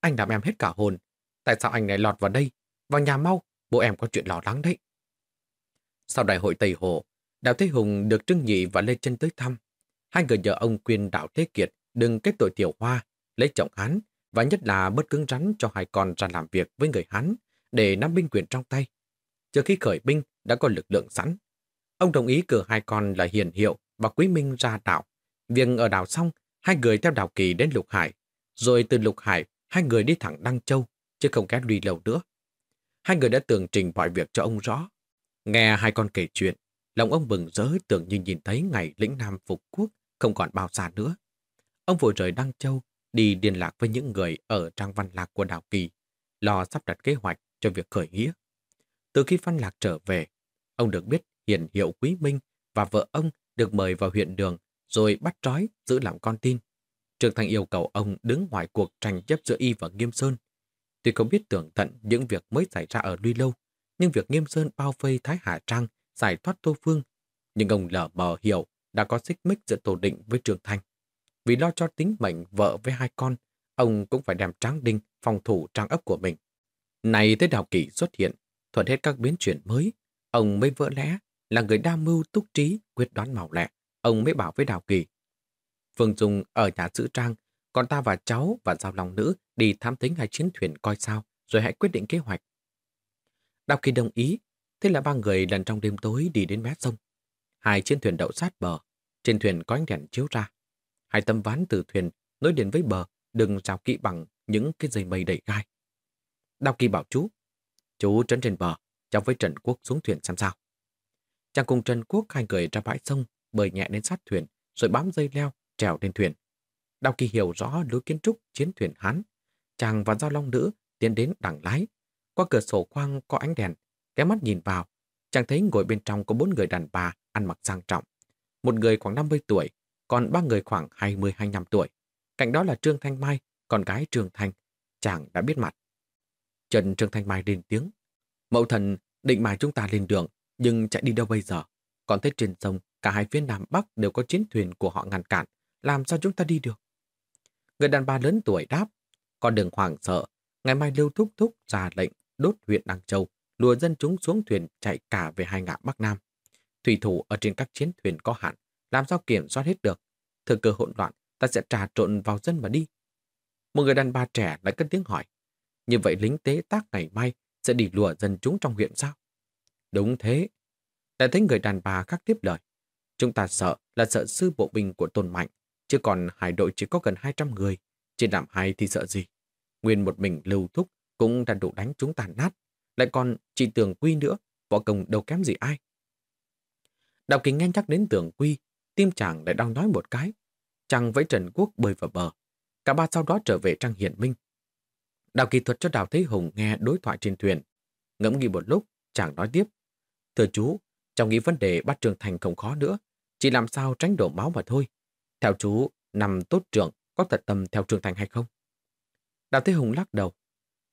Anh làm em hết cả hồn. Tại sao anh lại lọt vào đây? Vào nhà mau, bố em có chuyện lo lắng đấy. Sau đại hội Tây Hồ, Đào Thế Hùng được Trưng Nhị và Lê Chân tới thăm. Hai người nhờ ông khuyên đào Thế Kiệt đừng kết tội tiểu hoa, lấy chồng hắn và nhất là bớt cứng rắn cho hai con ra làm việc với người hắn để nắm binh quyền trong tay. Trước khi khởi binh đã có lực lượng sẵn. Ông đồng ý cử hai con là Hiền Hiệu và Quý Minh ra đảo. Việc ở đảo xong, hai người theo đảo kỳ đến Lục Hải. Rồi từ Lục Hải, hai người đi thẳng Đăng Châu, chứ không ghé đi lâu nữa. Hai người đã tường trình mọi việc cho ông rõ. Nghe hai con kể chuyện, lòng ông bừng rỡ tưởng như nhìn thấy ngày lĩnh Nam phục quốc không còn bao xa nữa. Ông vội rời Đăng Châu, đi liên lạc với những người ở trang văn lạc của Đào Kỳ, lo sắp đặt kế hoạch cho việc khởi nghĩa. Từ khi văn lạc trở về, ông được biết hiền hiệu Quý Minh và vợ ông được mời vào huyện đường rồi bắt trói giữ làm con tin. Trường Thành yêu cầu ông đứng ngoài cuộc tranh chấp giữa y và Nghiêm Sơn. Tuy không biết tưởng tận những việc mới xảy ra ở Luy Lâu, nhưng việc Nghiêm Sơn bao vây Thái Hà Trang giải thoát Tô Phương, nhưng ông lờ mờ hiểu đã có xích mích giữa Tô Định với Trường thanh Vì lo cho tính mệnh vợ với hai con, ông cũng phải đem tráng đinh phòng thủ trang ấp của mình. Này tới Đào Kỳ xuất hiện, thuận hết các biến chuyển mới, ông mới vỡ lẽ là người đa mưu túc trí, quyết đoán màu lẹ. Ông mới bảo với Đào Kỳ. Phương Dung ở nhà giữ trang, còn ta và cháu và giao lòng nữ đi thám tính hai chiến thuyền coi sao, rồi hãy quyết định kế hoạch. Đào Kỳ đồng ý, thế là ba người lần trong đêm tối đi đến mé sông. Hai chiến thuyền đậu sát bờ, trên thuyền có ánh đèn chiếu ra. Hai tấm ván từ thuyền nối liền với bờ, đừng rào kỹ bằng những cái dây mây đầy gai. Đào Kỳ bảo chú, chú trấn trên bờ, cháu với Trần Quốc xuống thuyền xem sao. Chàng cùng Trần Quốc hai người ra bãi sông, bơi nhẹ đến sát thuyền, rồi bám dây leo, trèo lên thuyền. Đào Kỳ hiểu rõ lối kiến trúc chiến thuyền Hán. Chàng và giao long nữ tiến đến đằng lái. Qua cửa sổ khoang có ánh đèn, cái mắt nhìn vào. Chàng thấy ngồi bên trong có bốn người đàn bà ăn mặc sang trọng. Một người khoảng 50 tuổi, còn ba người khoảng 20-25 tuổi. Cạnh đó là Trương Thanh Mai, con gái Trương Thanh. Chàng đã biết mặt. Trần Trương Thanh Mai lên tiếng. Mậu thần định mài chúng ta lên đường, nhưng chạy đi đâu bây giờ? Còn thấy trên sông, cả hai phía Nam Bắc đều có chiến thuyền của họ ngăn cản. Làm sao chúng ta đi được? Người đàn bà lớn tuổi đáp. Con đường hoàng sợ, ngày mai Lưu Thúc Thúc ra lệnh đốt huyện Đăng Châu, lùa dân chúng xuống thuyền chạy cả về hai ngã Bắc Nam. Thủy thủ ở trên các chiến thuyền có hạn, làm sao kiểm soát hết được? thừa cơ hỗn loạn, ta sẽ trà trộn vào dân mà đi. Một người đàn bà trẻ lại cất tiếng hỏi. Như vậy lính tế tác ngày mai sẽ đi lùa dân chúng trong huyện sao? Đúng thế. Lại thấy người đàn bà khác tiếp lời. Chúng ta sợ là sợ sư bộ binh của Tôn Mạnh, chứ còn hải đội chỉ có gần 200 người. Chỉ làm hai thì sợ gì? Nguyên một mình lưu thúc cũng đã đủ đánh chúng tàn nát. Lại còn chỉ tưởng quy nữa, võ công đâu kém gì ai. Đạo kính nghe nhắc đến tưởng quy, tim chàng lại đang nói một cái. chàng với Trần Quốc bơi vào bờ. Cả ba sau đó trở về trang hiển minh. Đào kỳ thuật cho Đào Thế Hùng nghe đối thoại trên thuyền. Ngẫm nghĩ một lúc, chàng nói tiếp. Thưa chú, trong nghĩ vấn đề bắt Trường Thành không khó nữa, chỉ làm sao tránh đổ máu mà thôi. Theo chú, năm tốt trưởng có thật tâm theo Trường Thành hay không? Đào Thế Hùng lắc đầu.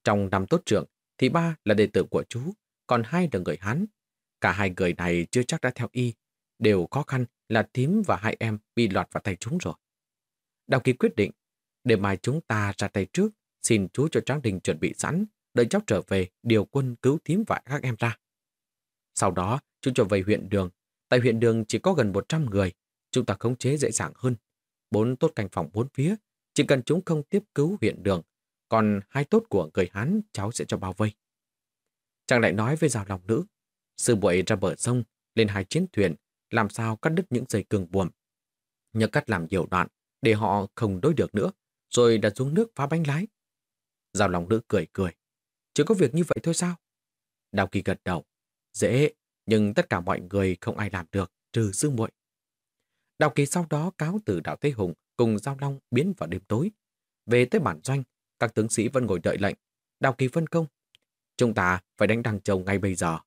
Trong năm tốt trưởng thì ba là đệ tử của chú, còn hai là người Hán. Cả hai người này chưa chắc đã theo y, đều khó khăn là thím và hai em bị lọt vào tay chúng rồi. Đào Kỳ quyết định, để mai chúng ta ra tay trước, xin chú cho Tráng Đình chuẩn bị sẵn, đợi cháu trở về điều quân cứu thím và các em ra. Sau đó, chú trở về huyện đường. Tại huyện đường chỉ có gần 100 người, chúng ta khống chế dễ dàng hơn. Bốn tốt canh phòng bốn phía, chỉ cần chúng không tiếp cứu huyện đường, còn hai tốt của người Hán cháu sẽ cho bao vây. Chàng lại nói với rào lòng nữ, sư muội ra bờ sông, lên hai chiến thuyền, làm sao cắt đứt những dây cường buồm. Nhờ cắt làm nhiều đoạn, để họ không đối được nữa, rồi đặt xuống nước phá bánh lái. Giao lòng nữ cười cười. Chỉ có việc như vậy thôi sao? Đào kỳ gật đầu. Dễ, nhưng tất cả mọi người không ai làm được, trừ sư muội. Đào kỳ sau đó cáo từ đạo Thế Hùng cùng Giao Long biến vào đêm tối. Về tới bản doanh, các tướng sĩ vẫn ngồi đợi lệnh. Đào kỳ phân công. Chúng ta phải đánh Đăng Châu ngay bây giờ.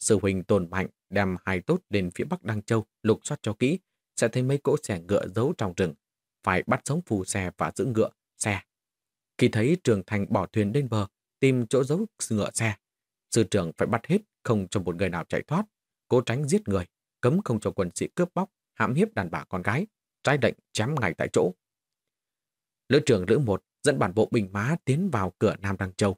Sư huynh tồn mạnh đem hai tốt đến phía bắc Đăng Châu lục soát cho kỹ, sẽ thấy mấy cỗ xe ngựa giấu trong rừng. Phải bắt sống phù xe và giữ ngựa, xe. Khi thấy trường thành bỏ thuyền lên bờ, tìm chỗ giấu ngựa xe, sư trưởng phải bắt hết không cho một người nào chạy thoát, cố tránh giết người, cấm không cho quân sĩ cướp bóc, hãm hiếp đàn bà con gái, trái lệnh chém ngay tại chỗ. Lữ trưởng Lữ một dẫn bản bộ bình má tiến vào cửa Nam Đăng Châu.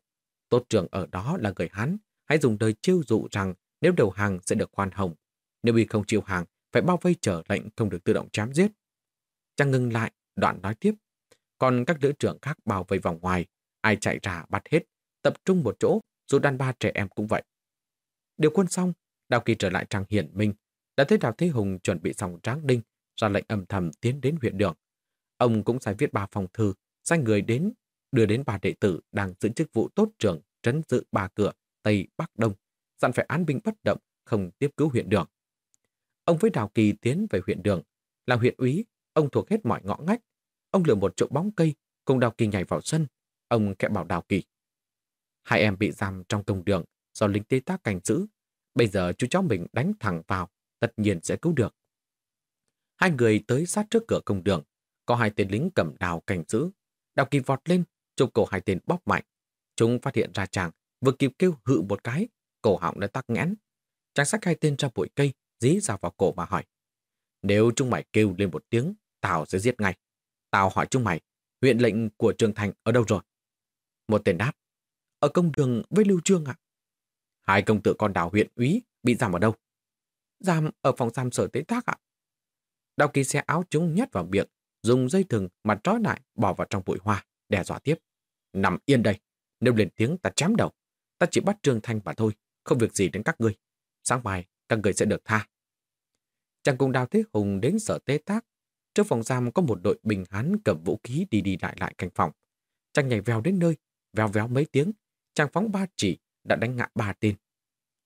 Tốt trưởng ở đó là người Hán, hãy dùng đời chiêu dụ rằng nếu đầu hàng sẽ được khoan hồng. Nếu bị không chịu hàng, phải bao vây trở lệnh không được tự động chém giết. Chàng ngừng lại, đoạn nói tiếp. Còn các lữ trưởng khác bao vây vòng ngoài, ai chạy ra bắt hết, tập trung một chỗ, dù đàn ba trẻ em cũng vậy. Điều quân xong, Đào Kỳ trở lại trang hiển minh, đã thấy Đào Thế Hùng chuẩn bị xong tráng đinh, ra lệnh âm thầm tiến đến huyện đường. Ông cũng sai viết ba phòng thư, sai người đến, đưa đến ba đệ tử đang giữ chức vụ tốt trưởng trấn giữ ba cửa Tây Bắc Đông, dặn phải án binh bất động, không tiếp cứu huyện đường. Ông với Đào Kỳ tiến về huyện đường. Là huyện úy, ông thuộc hết mọi ngõ ngách. Ông lựa một chỗ bóng cây, cùng Đào Kỳ nhảy vào sân. Ông kẹo bảo Đào Kỳ. Hai em bị giam trong công đường do lính tế tác cảnh giữ. Bây giờ chú cháu mình đánh thẳng vào, tất nhiên sẽ cứu được. Hai người tới sát trước cửa công đường. Có hai tên lính cầm đào cảnh giữ. Đào Kỳ vọt lên, chụp cổ hai tên bóp mạnh. Chúng phát hiện ra chàng, vừa kịp kêu hự một cái, cổ họng đã tắc nghẽn. Chàng sách hai tên ra bụi cây, dí ra vào cổ mà hỏi. Nếu chúng mày kêu lên một tiếng, tao sẽ giết ngay. Tao hỏi chúng mày, huyện lệnh của Trường Thành ở đâu rồi? Một tên đáp, ở công đường với Lưu Trương ạ. Hai công tử con đào huyện úy bị giảm ở đâu? Giam ở phòng giam sở tế tác ạ. Đào kỳ xe áo chúng nhét vào miệng, dùng dây thừng mà trói lại bỏ vào trong bụi hoa, đe dọa tiếp. Nằm yên đây, nếu lên tiếng ta chém đầu. Ta chỉ bắt Trương Thanh mà thôi, không việc gì đến các ngươi. Sáng mai, các người sẽ được tha. Chàng cùng Đào Thế Hùng đến sở tế tác. Trước phòng giam có một đội bình hán cầm vũ khí đi đi lại lại canh phòng. Chàng nhảy vèo đến nơi, vèo véo mấy tiếng, chàng phóng ba chỉ đã đánh ngã ba tên.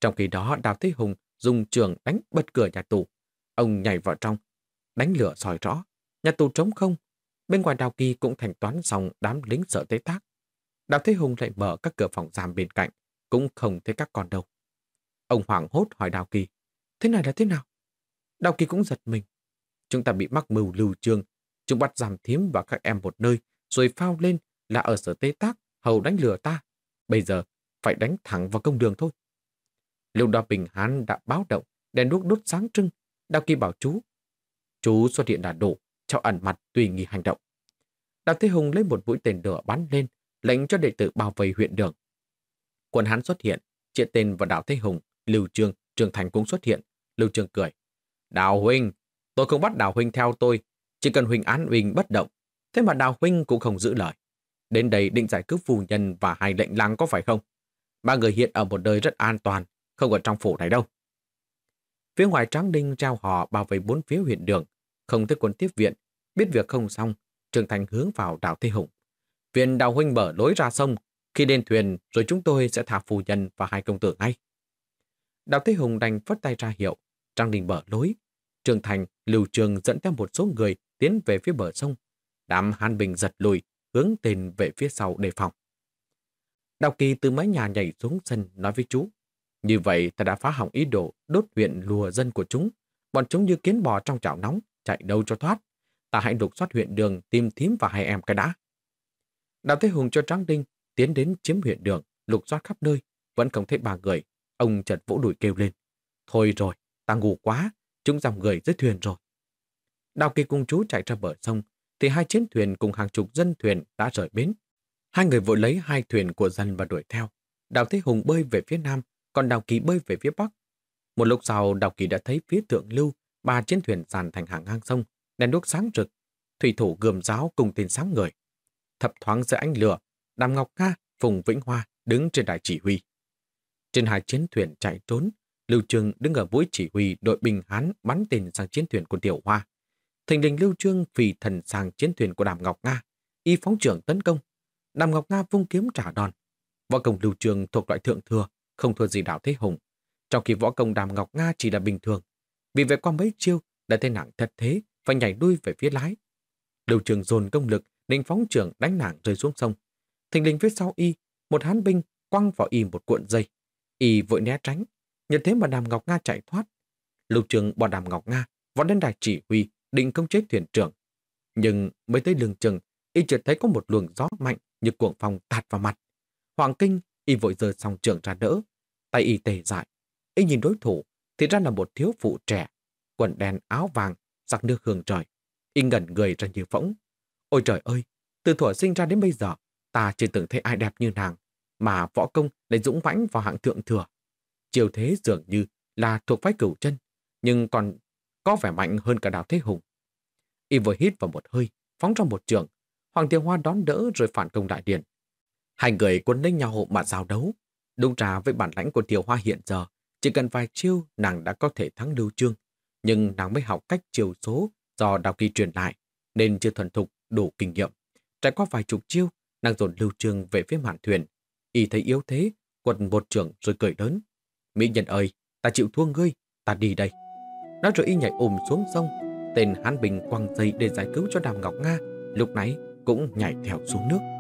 Trong khi đó Đào Thế Hùng dùng trường đánh bật cửa nhà tù. Ông nhảy vào trong, đánh lửa soi rõ. Nhà tù trống không. Bên ngoài Đào Kỳ cũng thành toán xong đám lính sở tế tác. Đào Thế Hùng lại mở các cửa phòng giam bên cạnh, cũng không thấy các con đâu. Ông hoảng hốt hỏi Đào Kỳ, thế này là thế nào? Đào Kỳ cũng giật mình. Chúng ta bị mắc mưu lưu trương, chúng bắt giảm thiếm và các em một nơi, rồi phao lên là ở sở tế tác, hầu đánh lừa ta. Bây giờ phải đánh thẳng vào công đường thôi. Lưu Đa Bình Hán đã báo động, đèn đuốc đốt sáng trưng. Đào Kỳ bảo chú. Chú xuất hiện đà đổ, cho ẩn mặt tùy nghi hành động. Đào Thế Hùng lấy một mũi tên lửa bắn lên, lệnh cho đệ tử bao vây huyện đường. Quân Hán xuất hiện, chia tên vào Đào Thế Hùng, Lưu Trương, Trường Thành cũng xuất hiện. Lưu Trương cười. Đào Huynh, tôi không bắt Đào Huynh theo tôi, chỉ cần Huynh án Huynh bất động. Thế mà Đào Huynh cũng không giữ lời. Đến đây định giải cứu phù nhân và hai lệnh lang có phải không? Ba người hiện ở một nơi rất an toàn, không ở trong phủ này đâu. Phía ngoài Tráng Đinh trao họ bao vây bốn phía huyện đường, không thấy quân tiếp viện, biết việc không xong, Trường Thành hướng vào đảo Thế Hùng. Viện đào huynh mở lối ra sông, khi lên thuyền rồi chúng tôi sẽ thả phù nhân và hai công tử ngay. Đào Thế Hùng đành phất tay ra hiệu, Trang Đình mở lối. Trường Thành Lưu Trường dẫn theo một số người tiến về phía bờ sông. Đám Hàn Bình giật lùi, hướng tên về phía sau đề phòng. Đào Kỳ từ mái nhà nhảy xuống sân nói với chú. Như vậy ta đã phá hỏng ý đồ đốt huyện lùa dân của chúng. Bọn chúng như kiến bò trong chảo nóng, chạy đâu cho thoát. Ta hãy lục soát huyện đường tìm thím và hai em cái đã. Đào Thế Hùng cho Tráng Đinh tiến đến chiếm huyện đường, lục soát khắp nơi, vẫn không thấy ba người. Ông chợt vỗ đùi kêu lên. Thôi rồi, ta ngủ quá, chúng dòng người dưới thuyền rồi. Đào Kỳ cùng chú chạy ra bờ sông, thì hai chiến thuyền cùng hàng chục dân thuyền đã rời bến. Hai người vội lấy hai thuyền của dân và đuổi theo. Đào Thế Hùng bơi về phía nam, còn Đào Kỳ bơi về phía bắc. Một lúc sau, Đào Kỳ đã thấy phía thượng lưu, ba chiến thuyền dàn thành hàng ngang sông, đèn đuốc sáng rực. Thủy thủ gườm giáo cùng tên sáng người. Thập thoáng giữa ánh lửa, Đàm Ngọc Nga, Phùng Vĩnh Hoa đứng trên đài chỉ huy. Trên hai chiến thuyền chạy trốn, Lưu Trương đứng ở mũi chỉ huy đội binh Hán bắn tên sang chiến thuyền của Tiểu Hoa. Thành đình Lưu Trương phì thần sang chiến thuyền của Đàm Ngọc Nga, y phóng trưởng tấn công. Đàm Ngọc Nga vung kiếm trả đòn. Võ công Lưu Trương thuộc loại thượng thừa, không thua gì đạo Thế Hùng. Trong khi võ công Đàm Ngọc Nga chỉ là bình thường. Vì vậy qua mấy chiêu đã thấy nặng thật thế và nhảy đuôi về phía lái. Lưu trường dồn công lực định phóng trưởng đánh nặng rơi xuống sông. Thình lình phía sau y, một hán binh quăng vào y một cuộn dây. Y vội né tránh, nhận thế mà Đàm Ngọc Nga chạy thoát. Lưu Trường bỏ Đàm Ngọc Nga võ đến đài chỉ huy định công chết thuyền trưởng. Nhưng mới tới lường chừng, y chợt thấy có một luồng gió mạnh như cuồng phong tạt vào mặt. Hoàng kinh, y vội giơ song trường ra đỡ. Tay y tề dại. Y nhìn đối thủ, thì ra là một thiếu phụ trẻ, quần đen áo vàng, giặc nước hương trời. Y ngẩn người ra như phỗng. Ôi trời ơi, từ thuở sinh ra đến bây giờ, ta chưa từng thấy ai đẹp như nàng, mà võ công lại dũng mãnh vào hạng thượng thừa. Chiều thế dường như là thuộc phái cửu chân, nhưng còn có vẻ mạnh hơn cả đào thế hùng. Y vừa hít vào một hơi, phóng ra một trường. Hoàng Tiểu Hoa đón đỡ rồi phản công đại điện. Hai người quân lấy nhau mà giao đấu. Đúng ra với bản lãnh của Tiểu Hoa hiện giờ, chỉ cần vài chiêu nàng đã có thể thắng lưu trương. Nhưng nàng mới học cách chiều số do đào kỳ truyền lại, nên chưa thuần thục đủ kinh nghiệm. Trải qua vài chục chiêu, nàng dồn lưu trương về phía mạn thuyền. Y thấy yếu thế, quật một trưởng rồi cười lớn. Mỹ nhân ơi, ta chịu thua ngươi, ta đi đây. Nói rồi y nhảy ùm xuống sông. Tên Hán Bình quăng dây để giải cứu cho Đàm Ngọc Nga, lúc nãy cũng nhảy theo xuống nước.